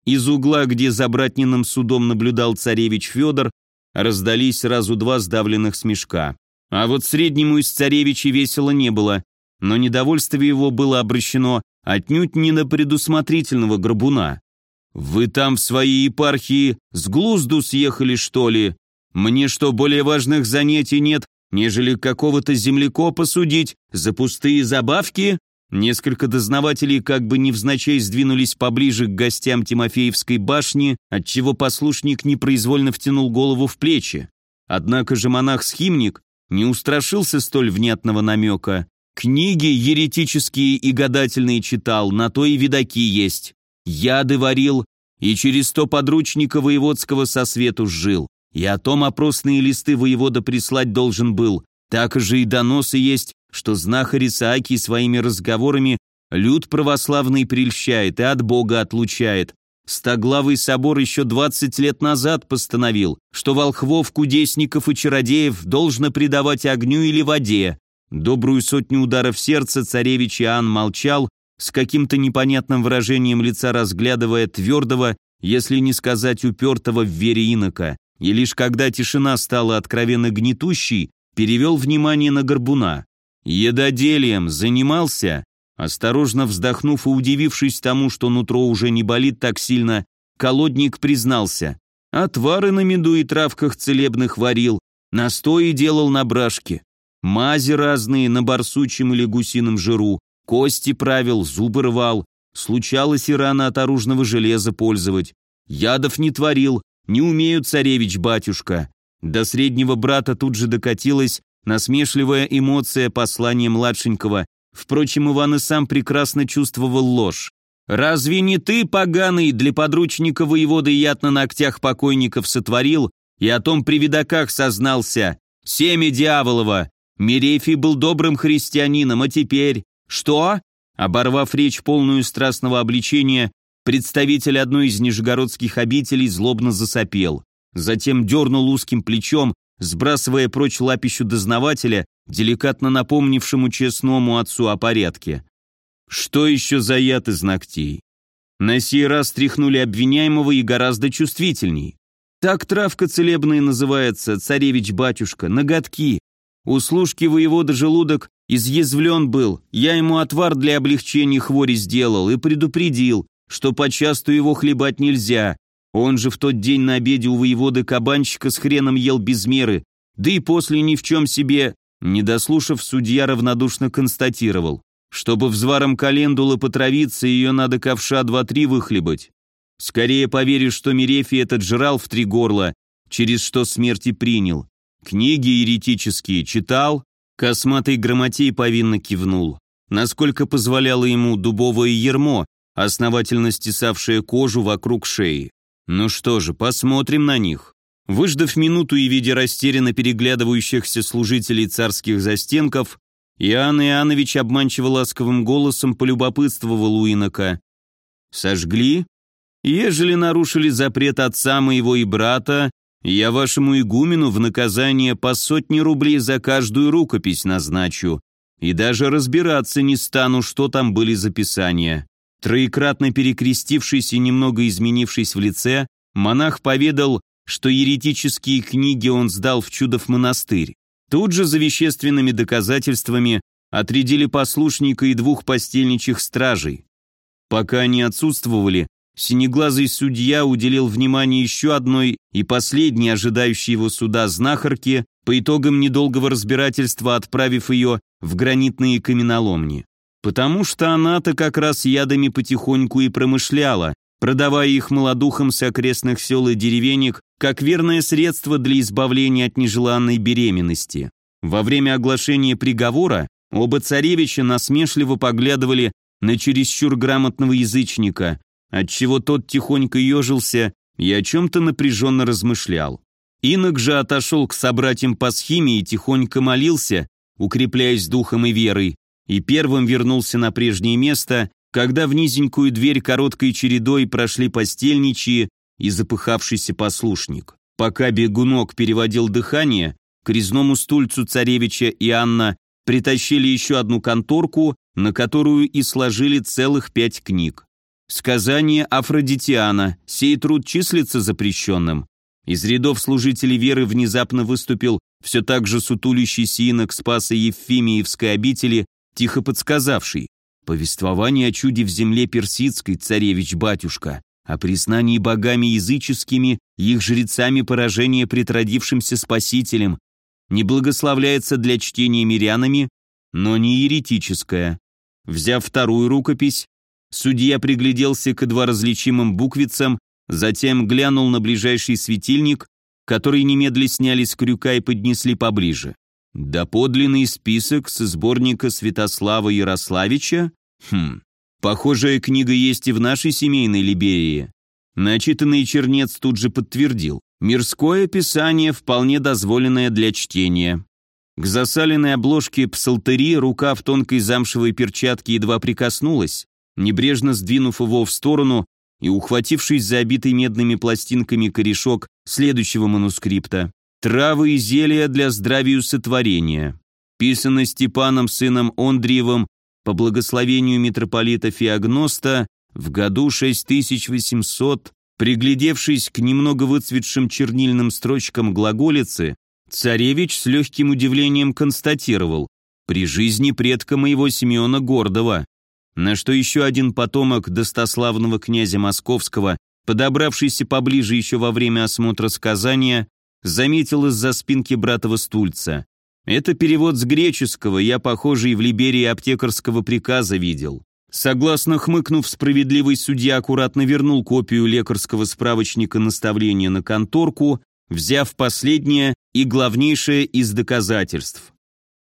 Из угла, где за братниным судом наблюдал царевич Федор, раздались сразу два сдавленных смешка. А вот среднему из царевичей весело не было, но недовольство его было обращено отнюдь не на предусмотрительного грабуна. «Вы там в своей епархии с глузду съехали, что ли? Мне что, более важных занятий нет, нежели какого-то землекопа судить за пустые забавки?» Несколько дознавателей как бы невзначай сдвинулись поближе к гостям Тимофеевской башни, отчего послушник непроизвольно втянул голову в плечи. Однако же монах-схимник не устрашился столь внятного намека. Книги еретические и гадательные читал, на то и видаки есть. Яды варил, и через сто подручника воеводского со свету жил. И о том опросные листы воевода прислать должен был. Так же и доносы есть, что знахарь Исааки своими разговорами люд православный прельщает и от Бога отлучает. Стоглавый собор еще 20 лет назад постановил, что волхвов, кудесников и чародеев должно предавать огню или воде. Добрую сотню ударов сердца царевич Иоанн молчал, с каким-то непонятным выражением лица разглядывая твердого, если не сказать упертого в вере инока. И лишь когда тишина стала откровенно гнетущей, перевел внимание на горбуна. Едоделием занимался? Осторожно вздохнув и удивившись тому, что нутро уже не болит так сильно, колодник признался. Отвары на меду и травках целебных варил, настои делал на брашке. Мази разные на барсучьем или гусином жиру, кости правил, зубы рвал. Случалось и рано от оружного железа пользовать. Ядов не творил, не умею царевич-батюшка. До среднего брата тут же докатилась насмешливая эмоция послания младшенького. Впрочем, Иван и сам прекрасно чувствовал ложь. «Разве не ты, поганый, для подручника воевода яд на ногтях покойников сотворил и о том при видаках сознался? Семя дьяволова! Мерефий был добрым христианином, а теперь... Что?» Оборвав речь полную страстного обличения, представитель одной из нижегородских обителей злобно засопел затем дернул узким плечом, сбрасывая прочь лапищу дознавателя, деликатно напомнившему честному отцу о порядке. Что еще за яд из ногтей? На сей раз тряхнули обвиняемого и гораздо чувствительней. Так травка целебная называется, царевич-батюшка, ноготки. У служки воевода желудок изъязвлен был, я ему отвар для облегчения хвори сделал и предупредил, что почасту его хлебать нельзя, он же в тот день на обеде у воеводы кабанчика с хреном ел без меры, да и после ни в чем себе, не дослушав, судья равнодушно констатировал. Чтобы взваром календулы потравиться, ее надо ковша два-три выхлебать. Скорее поверишь, что Мерефий этот жрал в три горла, через что смерти принял. Книги еретические читал? Косматый грамотей повинно кивнул. насколько позволяло ему дубовое ермо, основательно стесавшее кожу вокруг шеи. Ну что же, посмотрим на них. Выждав минуту и видя растерянно переглядывающихся служителей царских застенков, Иоанн Иоаннович обманчиво ласковым голосом полюбопытствовал у инока. «Сожгли? Ежели нарушили запрет отца моего и брата, я вашему игумену в наказание по сотне рублей за каждую рукопись назначу, и даже разбираться не стану, что там были записания». Троекратно перекрестившись и немного изменившись в лице, монах поведал, что еретические книги он сдал в Чудов монастырь. Тут же за вещественными доказательствами отрядили послушника и двух постельничих стражей. Пока они отсутствовали, синеглазый судья уделил внимание еще одной и последней ожидающей его суда знахарке, по итогам недолгого разбирательства отправив ее в гранитные каменоломни. Потому что она-то как раз ядами потихоньку и промышляла, продавая их молодухам с окрестных сел и деревенек как верное средство для избавления от нежеланной беременности. Во время оглашения приговора оба царевича насмешливо поглядывали на чересчур грамотного язычника, отчего тот тихонько ежился и о чем-то напряженно размышлял. Инок же отошел к собратьям по схиме и тихонько молился, укрепляясь духом и верой, и первым вернулся на прежнее место, когда в низенькую дверь короткой чередой прошли постельничьи и запыхавшийся послушник. Пока бегунок переводил дыхание, к резному стульцу царевича и Анна притащили еще одну конторку, на которую и сложили целых пять книг. Сказание Афродитиана, сей труд числится запрещенным. Из рядов служителей веры внезапно выступил все так же сутулищийся инок Спаса Евфимиевской обители, тихо подсказавший. Повествование о чуде в земле персидской, царевич-батюшка, о признании богами языческими их жрецами поражения притродившимся спасителем, не благословляется для чтения мирянами, но не еретическое. Взяв вторую рукопись, судья пригляделся к едва различимым буквицам, затем глянул на ближайший светильник, который немедля сняли с крюка и поднесли поближе. Доподлинный список с сборника Святослава Ярославича? Хм, похожая книга есть и в нашей семейной Либерии. Начитанный чернец тут же подтвердил. Мирское писание вполне дозволенное для чтения. К засаленной обложке псалтыри рука в тонкой замшевой перчатке едва прикоснулась, небрежно сдвинув его в сторону и ухватившись за обитый медными пластинками корешок следующего манускрипта. Травы и зелья для здравию сотворения. Писано Степаном сыном Ондриевым по благословению митрополита Феогноста в году 6800, приглядевшись к немного выцветшим чернильным строчкам глаголицы, царевич с легким удивлением констатировал «При жизни предка моего Симеона Гордова», на что еще один потомок достославного князя Московского, подобравшийся поближе еще во время осмотра сказания, заметил из-за спинки братова стульца. Это перевод с греческого, я, похожий в Либерии аптекарского приказа видел. Согласно хмыкнув, справедливый судья аккуратно вернул копию лекарского справочника наставления на конторку, взяв последнее и главнейшее из доказательств.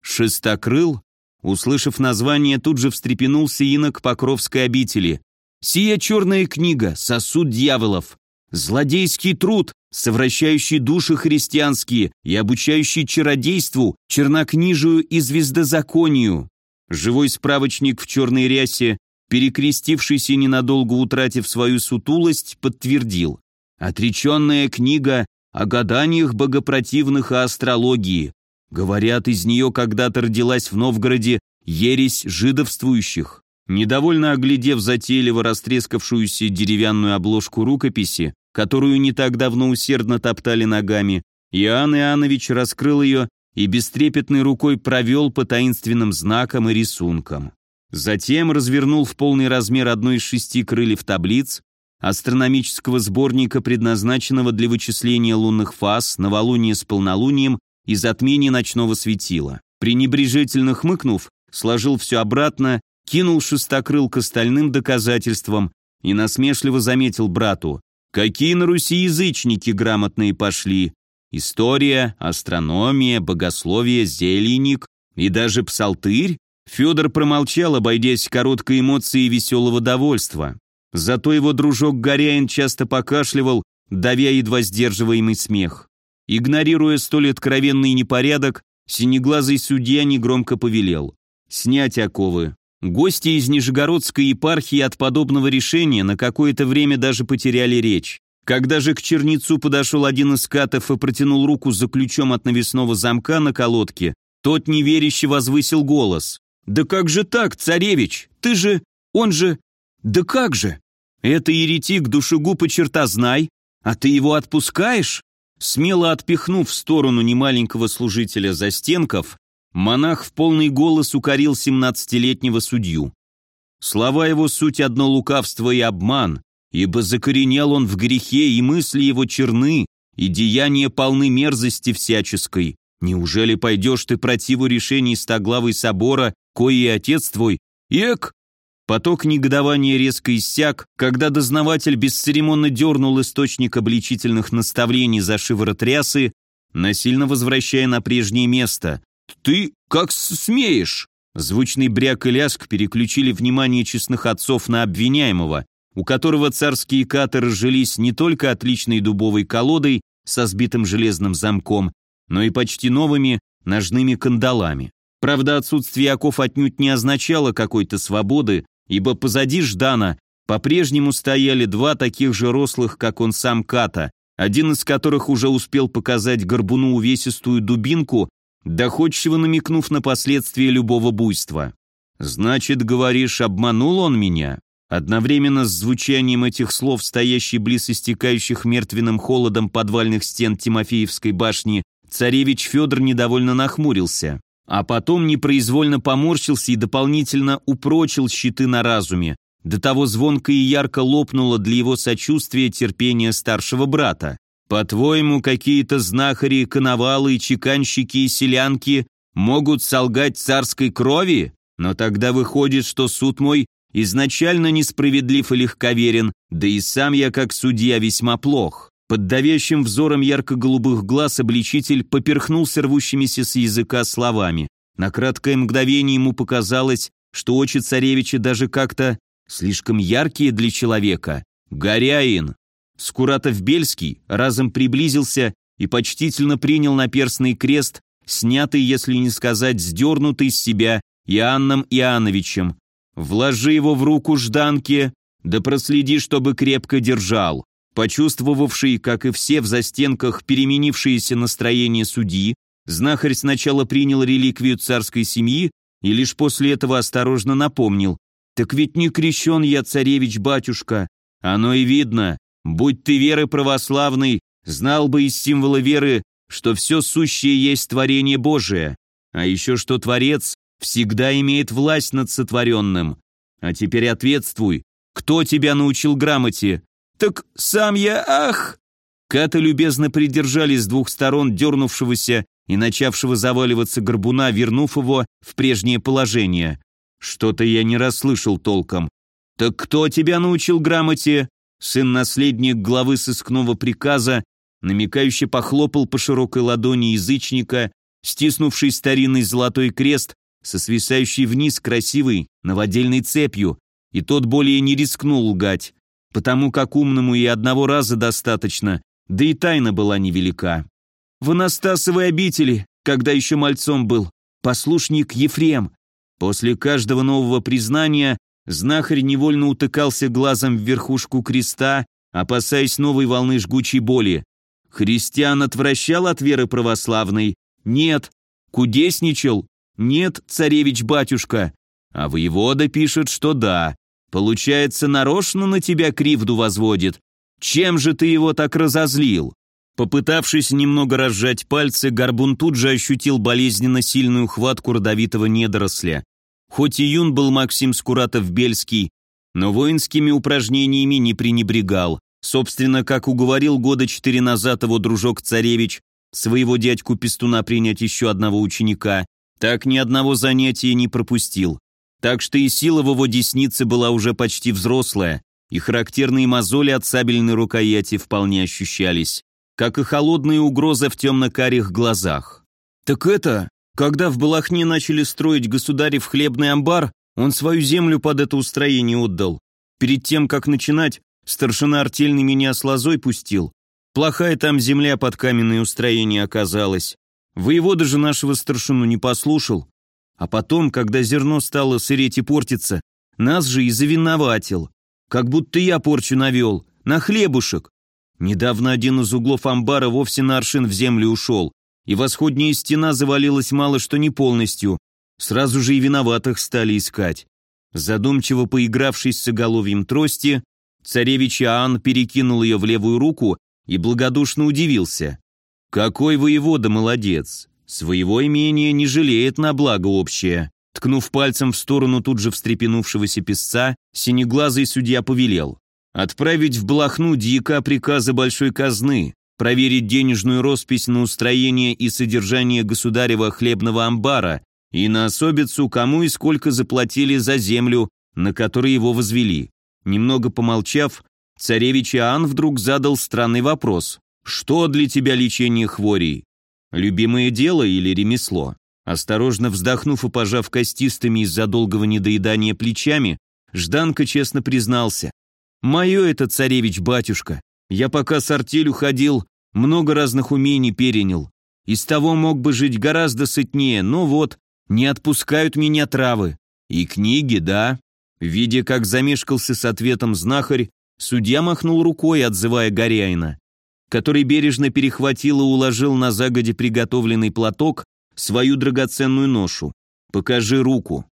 Шестокрыл, услышав название, тут же встрепенулся инок Покровской обители. «Сия черная книга, сосуд дьяволов, злодейский труд, совращающий души христианские и обучающий чародейству, чернокнижию и звездозаконию. Живой справочник в черной рясе, перекрестившийся ненадолго утратив свою сутулость, подтвердил. Отреченная книга о гаданиях богопротивных и астрологии. Говорят, из нее когда-то родилась в Новгороде ересь жидовствующих. Недовольно оглядев затейливо растрескавшуюся деревянную обложку рукописи, которую не так давно усердно топтали ногами, Иоанн Иоаннович раскрыл ее и бестрепетной рукой провел по таинственным знакам и рисункам. Затем развернул в полный размер одной из шести крыльев таблиц, астрономического сборника, предназначенного для вычисления лунных фаз, новолуния с полнолунием и затмения ночного светила. Пренебрежительно хмыкнув, сложил все обратно, кинул шестокрыл к остальным доказательствам и насмешливо заметил брату, Какие на Руси язычники грамотные пошли. История, астрономия, богословие, зельник и даже псалтырь. Федор промолчал, обойдясь короткой эмоцией веселого довольства. Зато его дружок Горяин часто покашливал, давя едва сдерживаемый смех. Игнорируя столь откровенный непорядок, синеглазый судья негромко повелел. «Снять оковы». Гости из Нижегородской епархии от подобного решения на какое-то время даже потеряли речь. Когда же к черницу подошел один из катов и протянул руку за ключом от навесного замка на колодке, тот неверяще возвысил голос. «Да как же так, царевич? Ты же... Он же... Да как же? Это еретик душегуб и черта знай, а ты его отпускаешь?» Смело отпихнув в сторону немаленького служителя застенков, монах в полный голос укорил семнадцатилетнего судью. Слова его суть одно лукавство и обман, ибо закоренел он в грехе, и мысли его черны, и деяния полны мерзости всяческой. Неужели пойдешь ты противу решений стоглавой собора, кои и отец твой? Эк, Поток негодования резко иссяк, когда дознаватель бесцеремонно дернул источник обличительных наставлений за шиворот рясы, насильно возвращая на прежнее место. «Ты как смеешь?» Звучный бряк и ляск переключили внимание честных отцов на обвиняемого, у которого царские каты разжились не только отличной дубовой колодой со сбитым железным замком, но и почти новыми ножными кандалами. Правда, отсутствие оков отнюдь не означало какой-то свободы, ибо позади Ждана по-прежнему стояли два таких же рослых, как он сам Ката, один из которых уже успел показать горбуну увесистую дубинку, доходчиво намекнув на последствия любого буйства. «Значит, говоришь, обманул он меня?» Одновременно с звучанием этих слов, стоящий близ истекающих мертвенным холодом подвальных стен Тимофеевской башни, царевич Федор недовольно нахмурился а потом непроизвольно поморщился и дополнительно упрочил щиты на разуме. До того звонко и ярко лопнуло для его сочувствия терпение старшего брата. По-твоему, какие-то знахари, коновалы, чеканщики и селянки могут солгать царской крови? Но тогда выходит, что суд мой изначально несправедлив и легковерен, да и сам я как судья весьма плох. Под давящим взором ярко-голубых глаз обличитель поперхнулся рвущимися с языка словами. На краткое мгновение ему показалось, что очи царевича даже как-то слишком яркие для человека. «Горяин!» Скуратов-Бельский разом приблизился и почтительно принял наперстный крест, снятый, если не сказать, сдернутый с себя Иоанном Иоанновичем. «Вложи его в руку Жданке, да проследи, чтобы крепко держал». Почувствовавший, как и все в застенках, переменившееся настроение судьи, знахарь сначала принял реликвию царской семьи и лишь после этого осторожно напомнил. «Так ведь не крещен я, царевич-батюшка. Оно и видно. Будь ты веры православной, знал бы из символа веры, что все сущее есть творение Божие, а еще что Творец всегда имеет власть над сотворенным. А теперь ответствуй, кто тебя научил грамоте? «Так сам я, ах!» Каты любезно придержали с двух сторон дернувшегося и начавшего заваливаться горбуна, вернув его в прежнее положение. Что-то я не расслышал толком. «Так кто тебя научил грамоте?» Сын-наследник главы сыскного приказа, намекающе похлопал по широкой ладони язычника, стиснувший старинный золотой крест со свисающей вниз красивой новодельной цепью, и тот более не рискнул лгать потому как умному и одного раза достаточно, да и тайна была невелика. В Анастасовой обители, когда еще мальцом был, послушник Ефрем. После каждого нового признания знахарь невольно утыкался глазом в верхушку креста, опасаясь новой волны жгучей боли. Христиан отвращал от веры православной? Нет. Кудесничал? Нет, царевич-батюшка. А воевода пишет, что да. Получается, нарочно на тебя кривду возводит. Чем же ты его так разозлил?» Попытавшись немного разжать пальцы, Горбун тут же ощутил болезненно сильную хватку родовитого недоросля. Хоть и юн был Максим Скуратов-Бельский, но воинскими упражнениями не пренебрегал. Собственно, как уговорил года четыре назад его дружок-царевич своего дядьку-пестуна принять еще одного ученика, так ни одного занятия не пропустил. Так что и сила в его деснице была уже почти взрослая, и характерные мозоли от сабельной рукояти вполне ощущались, как и холодные угрозы в темно-карих глазах. «Так это, Когда в Балахне начали строить государев хлебный амбар, он свою землю под это устроение отдал. Перед тем, как начинать, старшина артельный меня с лозой пустил. Плохая там земля под каменное устроение оказалась. Воевода же нашего старшину не послушал. А потом, когда зерно стало сыреть и портиться, нас же и завиноватил. Как будто я порчу навел. На хлебушек. Недавно один из углов амбара вовсе на аршин в землю ушел, и восходняя стена завалилась мало что не полностью. Сразу же и виноватых стали искать. Задумчиво поигравшись с оголовьем трости, царевич Иоанн перекинул ее в левую руку и благодушно удивился. «Какой воевода молодец! Своего имения не жалеет на благо общее!» Ткнув пальцем в сторону тут же встрепенувшегося песца, синеглазый судья повелел. Отправить в Блохну дьяка приказа большой казны, проверить денежную роспись на устроение и содержание государева хлебного амбара и на особицу, кому и сколько заплатили за землю, на которой его возвели. Немного помолчав, царевич Иоанн вдруг задал странный вопрос. «Что для тебя лечение хворей? Любимое дело или ремесло?» Осторожно вздохнув и пожав костистыми из-за долгого недоедания плечами, Жданка честно признался. Мое это царевич-батюшка. Я пока с артелью ходил, много разных умений перенял. Из того мог бы жить гораздо сытнее, но вот, не отпускают меня травы. И книги, да. Видя, как замешкался с ответом знахарь, судья махнул рукой, отзывая Горяина, который бережно перехватил и уложил на загоде приготовленный платок свою драгоценную ношу. «Покажи руку».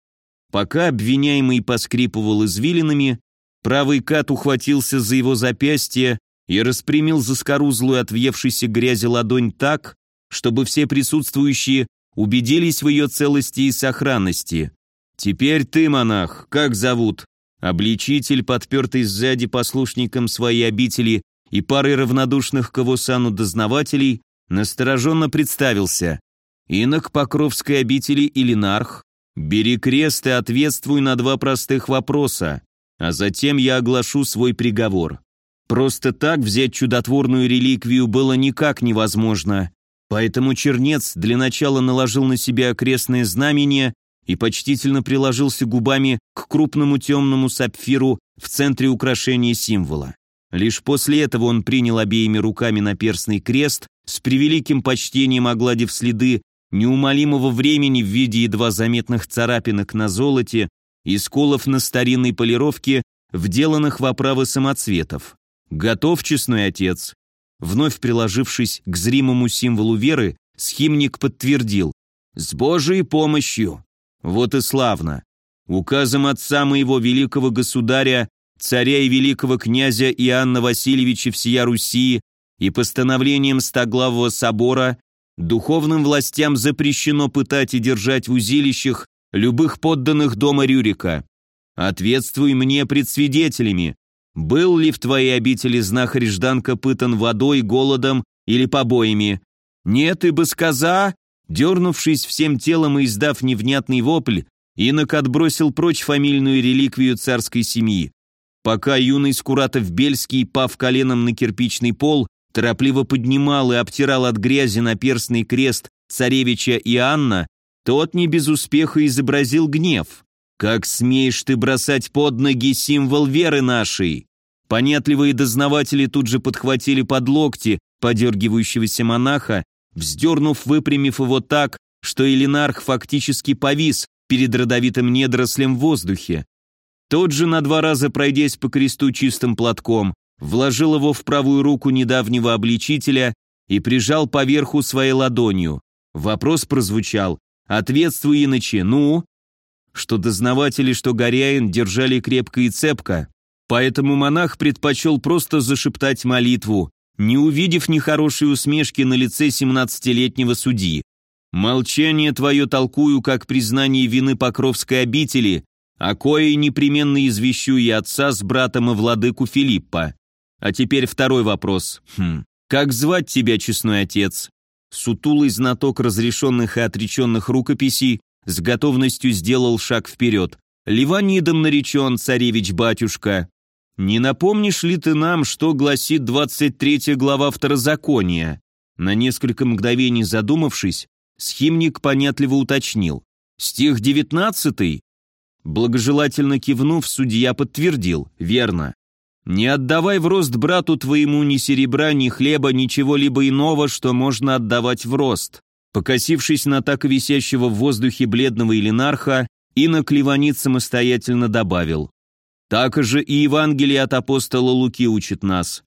Пока обвиняемый поскрипывал извилинами, Правый кат ухватился за его запястье и распрямил заскорузлую от въевшейся грязи ладонь так, чтобы все присутствующие убедились в ее целости и сохранности. «Теперь ты, монах, как зовут?» Обличитель, подпертый сзади послушником своей обители и парой равнодушных к его сану дознавателей, настороженно представился. «Инок Покровской обители Илинарх, бери крест и ответствуй на два простых вопроса а затем я оглашу свой приговор. Просто так взять чудотворную реликвию было никак невозможно, поэтому чернец для начала наложил на себя окрестное знамение и почтительно приложился губами к крупному темному сапфиру в центре украшения символа. Лишь после этого он принял обеими руками наперстный крест, с превеликим почтением огладив следы неумолимого времени в виде едва заметных царапинок на золоте, и сколов на старинной полировке, вделанных в оправы самоцветов. «Готов, честной отец?» Вновь приложившись к зримому символу веры, схимник подтвердил «С Божией помощью!» Вот и славно. Указом отца моего великого государя, царя и великого князя Иоанна Васильевича всея Руси и постановлением Стоглавого собора духовным властям запрещено пытать и держать в узилищах любых подданных дома Рюрика. Ответствуй мне пред свидетелями. Был ли в твоей обители знахарь Жданка пытан водой, голодом или побоями? Нет, ибо сказа, дернувшись всем телом и издав невнятный вопль, инок отбросил прочь фамильную реликвию царской семьи. Пока юный Скуратов-Бельский, пав коленом на кирпичный пол, торопливо поднимал и обтирал от грязи наперстный крест царевича Иоанна, тот не без успеха изобразил гнев. «Как смеешь ты бросать под ноги символ веры нашей?» Понятливые дознаватели тут же подхватили под локти подергивающегося монаха, вздернув, выпрямив его так, что Элинарх фактически повис перед родовитым недорослем в воздухе. Тот же, на два раза пройдясь по кресту чистым платком, вложил его в правую руку недавнего обличителя и прижал поверху своей ладонью. Вопрос прозвучал Ответствуй иначе, ну?» Что дознаватели, что Горяин держали крепко и цепко, поэтому монах предпочел просто зашептать молитву, не увидев нехорошей усмешки на лице семнадцатилетнего судьи. «Молчание твое толкую, как признание вины Покровской обители, а кое непременно извещу и отца с братом и владыку Филиппа. А теперь второй вопрос. Хм. Как звать тебя, честной отец?» Сутулый знаток разрешенных и отреченных рукописей с готовностью сделал шаг вперед. «Ливанидом наречен, царевич-батюшка. Не напомнишь ли ты нам, что гласит 23 глава Второзакония?» На несколько мгновений задумавшись, Схимник понятливо уточнил. «Стих девятнадцатый?» Благожелательно кивнув, судья подтвердил. «Верно. Не отдавай в рост брату твоему ни серебра, ни хлеба, ничего либо иного, что можно отдавать в рост». Покосившись на так висящего в воздухе бледного Илинарха, инок Ливанит самостоятельно добавил. «Так же и Евангелие от апостола Луки учит нас.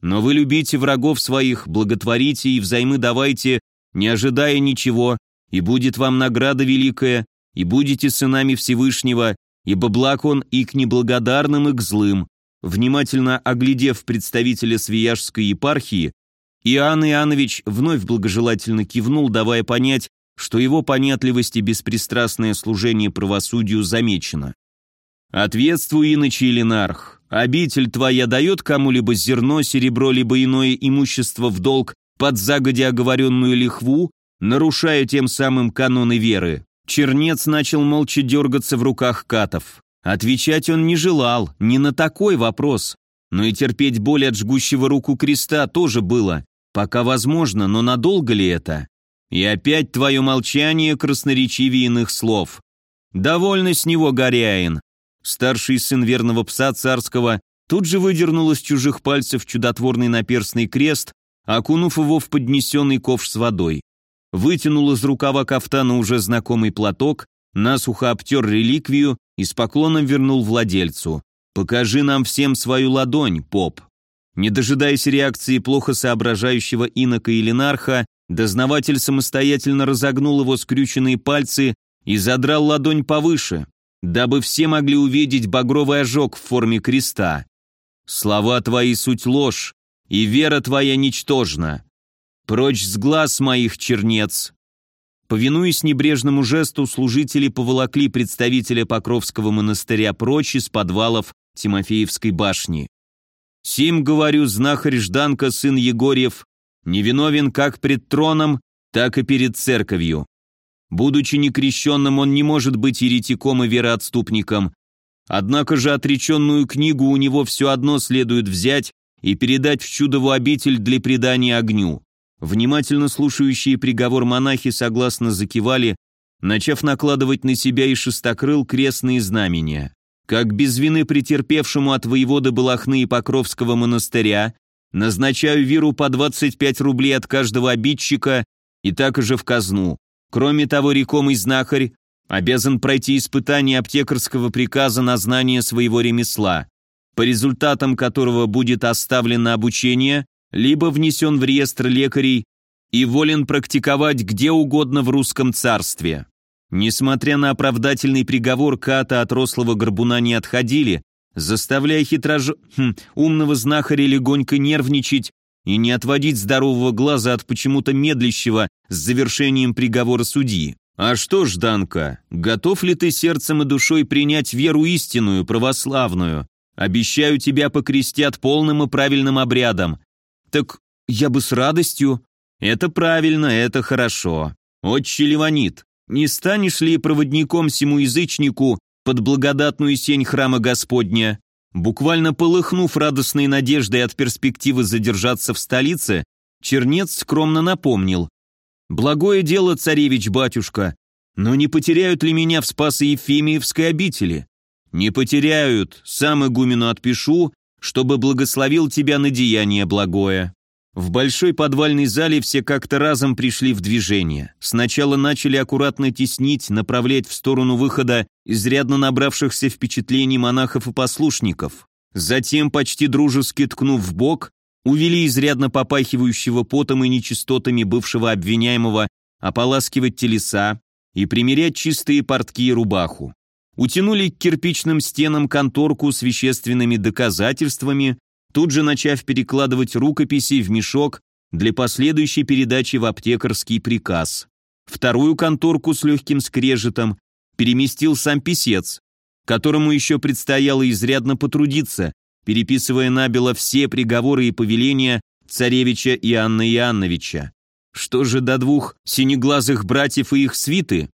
Но вы любите врагов своих, благотворите и взаймы давайте, не ожидая ничего, и будет вам награда великая, и будете сынами Всевышнего, ибо благ он и к неблагодарным, и к злым». Внимательно оглядев представителя Свияжской епархии, Иоанн Иоаннович вновь благожелательно кивнул, давая понять, что его понятливость и беспристрастное служение правосудию замечено. «Ответствуй, иначе Ленарх, обитель твоя дает кому-либо зерно, серебро, либо иное имущество в долг под загодя оговоренную лихву, нарушая тем самым каноны веры?» Чернец начал молча дергаться в руках катов. Отвечать он не желал, не на такой вопрос. Но и терпеть боль от жгущего руку креста тоже было. Пока возможно, но надолго ли это? И опять твое молчание красноречивее иных слов. Довольно с него, Горяин. Старший сын верного пса царского тут же выдернул из чужих пальцев чудотворный наперстный крест, окунув его в поднесенный ковш с водой. Вытянул из рукава кафтана уже знакомый платок, насухо обтер реликвию и с поклоном вернул владельцу. «Покажи нам всем свою ладонь, поп». Не дожидаясь реакции плохо соображающего инока или нарха, дознаватель самостоятельно разогнул его скрюченные пальцы и задрал ладонь повыше, дабы все могли увидеть багровый ожог в форме креста. «Слова твои суть ложь, и вера твоя ничтожна. Прочь с глаз моих, чернец, Повинуясь небрежному жесту, служители поволокли представителя Покровского монастыря прочь из подвалов Тимофеевской башни. «Сим, говорю, знахарь Жданка, сын Егорьев, невиновен как пред троном, так и перед церковью. Будучи некрещенным, он не может быть еретиком и вероотступником, однако же отреченную книгу у него все одно следует взять и передать в чудову обитель для предания огню. Внимательно слушающие приговор монахи согласно закивали, начав накладывать на себя и шестокрыл крестные знамения. Как без вины претерпевшему от воевода Балахны и Покровского монастыря, назначаю виру по 25 рублей от каждого обидчика и так же в казну. Кроме того, рекомый знахарь обязан пройти испытание аптекарского приказа на знание своего ремесла, по результатам которого будет оставлено обучение либо внесен в реестр лекарей и волен практиковать где угодно в русском царстве. Несмотря на оправдательный приговор, Ката от рослого горбуна не отходили, заставляя хитрож... Хм, умного знахаря легонько нервничать и не отводить здорового глаза от почему-то медлящего с завершением приговора судьи. «А что ж, Данка, готов ли ты сердцем и душой принять веру истинную, православную? Обещаю, тебя покрестят полным и правильным обрядом, «Так я бы с радостью». «Это правильно, это хорошо. Отче Ливанит, не станешь ли проводником всему язычнику под благодатную сень храма Господня?» Буквально полыхнув радостной надеждой от перспективы задержаться в столице, Чернец скромно напомнил. «Благое дело, царевич-батюшка, но не потеряют ли меня в Спасо-Ефимиевской обители?» «Не потеряют, сам игумену отпишу, чтобы благословил тебя на деяние благое». В большой подвальной зале все как-то разом пришли в движение. Сначала начали аккуратно теснить, направлять в сторону выхода изрядно набравшихся впечатлений монахов и послушников. Затем, почти дружески ткнув в бок, увели изрядно попахивающего потом и нечистотами бывшего обвиняемого ополаскивать телеса и примерять чистые портки и рубаху утянули к кирпичным стенам конторку с вещественными доказательствами, тут же начав перекладывать рукописи в мешок для последующей передачи в аптекарский приказ. Вторую конторку с легким скрежетом переместил сам писец, которому еще предстояло изрядно потрудиться, переписывая набело все приговоры и повеления царевича Иоанна Иоанновича. Что же до двух синеглазых братьев и их свиты,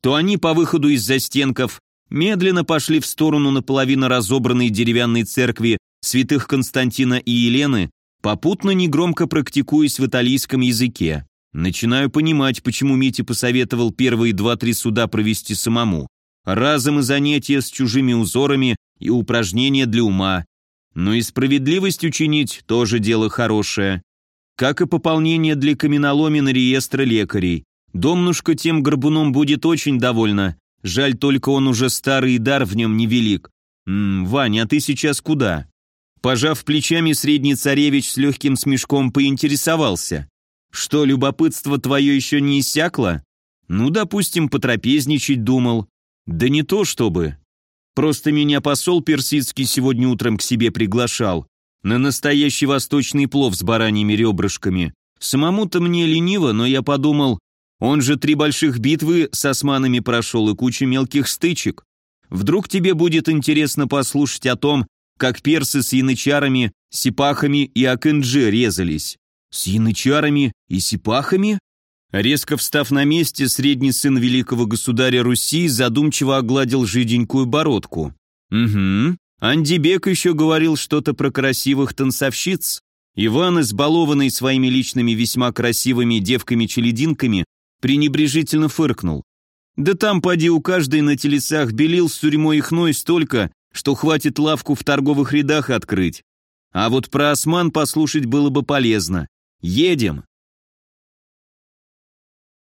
то они по выходу из застенков медленно пошли в сторону наполовину разобранной деревянной церкви святых Константина и Елены, попутно негромко практикуясь в италийском языке. Начинаю понимать, почему Митя посоветовал первые два-три суда провести самому. Разом и занятия с чужими узорами и упражнения для ума. Но и справедливость учинить тоже дело хорошее. Как и пополнение для каменоломена реестра лекарей. Домнушка тем горбуном будет очень довольна. Жаль, только он уже старый и дар в нем невелик. «Ммм, Ваня, а ты сейчас куда?» Пожав плечами, средний царевич с легким смешком поинтересовался. «Что, любопытство твое еще не иссякло?» «Ну, допустим, потрапезничать думал». «Да не то чтобы. Просто меня посол персидский сегодня утром к себе приглашал. На настоящий восточный плов с бараньими ребрышками. Самому-то мне лениво, но я подумал, он же три больших битвы с османами прошел и кучу мелких стычек. Вдруг тебе будет интересно послушать о том, как персы с янычарами, сипахами и акынджи резались. С янычарами и сипахами? Резко встав на месте, средний сын великого государя Руси задумчиво огладил жиденькую бородку. «Угу. Андибек еще говорил что-то про красивых танцовщиц. Иван, избалованный своими личными весьма красивыми девками-челединками, пренебрежительно фыркнул. Да там, поди, у каждой на телесах белил с тюрьмой и хной столько, что хватит лавку в торговых рядах открыть. А вот про осман послушать было бы полезно. Едем.